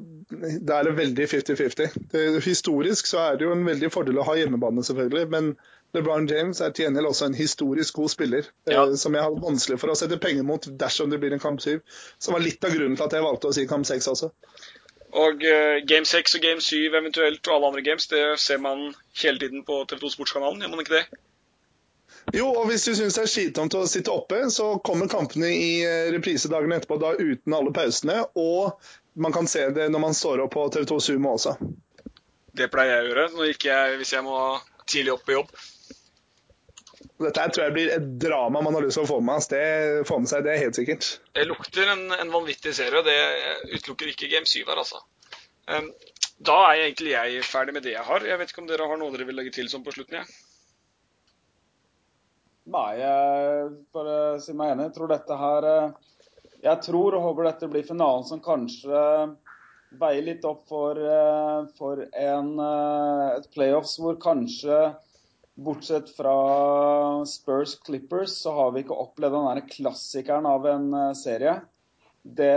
da er det veldig 50-50. Historisk så er det jo en veldig fordel å ha hjemmebane, selvfølgelig. Men LeBron James er til gjengjeld også en historisk god spiller, eh, ja. som jeg har vanskelig for å sette penger mot dersom det blir en kamp 7. Som var litt av grunnen til at jeg valgte å si kamp 6 også. Og uh, Game 6 og Game 7 eventuelt, og alle andre games, det ser man hele tiden på TV2 Sportskanalen, gjør man ikke det? Jo, og hvis du syns det er slitsomt å sitte oppe, så kommer kampene i eh, reprisedagene etterpå da uten alle pausene. Og man kan se det når man står opp på TV2 Sumo også. Det pleier jeg å gjøre når ikke jeg, hvis jeg må tidlig opp på jobb. Dette tror jeg blir et drama man har lyst til å få med, det, få med seg. Det er helt sikkert. Det lukter en, en vanvittig serie, og det utelukker ikke Game 7 her, altså. Um, da er egentlig jeg ferdig med det jeg har. Jeg vet ikke om dere har noe dere vil legge til sånn på slutten? Ja? Nei, jeg bare si meg enig. Jeg tror dette her eh, Jeg tror og håper dette blir finalen som kanskje veier litt opp for, eh, for en, eh, et playoffs hvor kanskje Bortsett fra Spurs Clippers så har vi ikke opplevd den der klassikeren av en eh, serie. Det,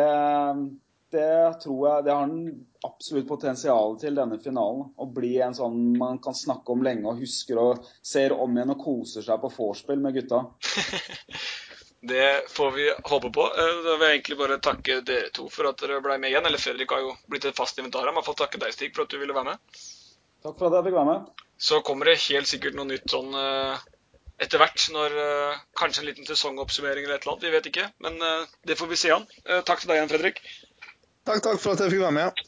det tror jeg det har den absolutt potensial til denne finalen. Å bli en sånn man kan snakke om lenge og husker og ser om igjen og koser seg på vorspiel med gutta. det får vi håpe på. Eh, da vil jeg egentlig bare takke dere to for at dere ble med igjen. Eller Fredrik har jo blitt et fast inventar. Må få takke deg, Stig, for at du ville være med. Takk for at jeg fikk være med. Så kommer det helt sikkert noe nytt sånn uh, etter hvert. Når uh, Kanskje en liten sesongoppsummering eller et eller annet. Vi vet ikke. Men uh, det får vi se an. takk til deg igjen, Fredrik. Takk, takk for at jeg fikk være med.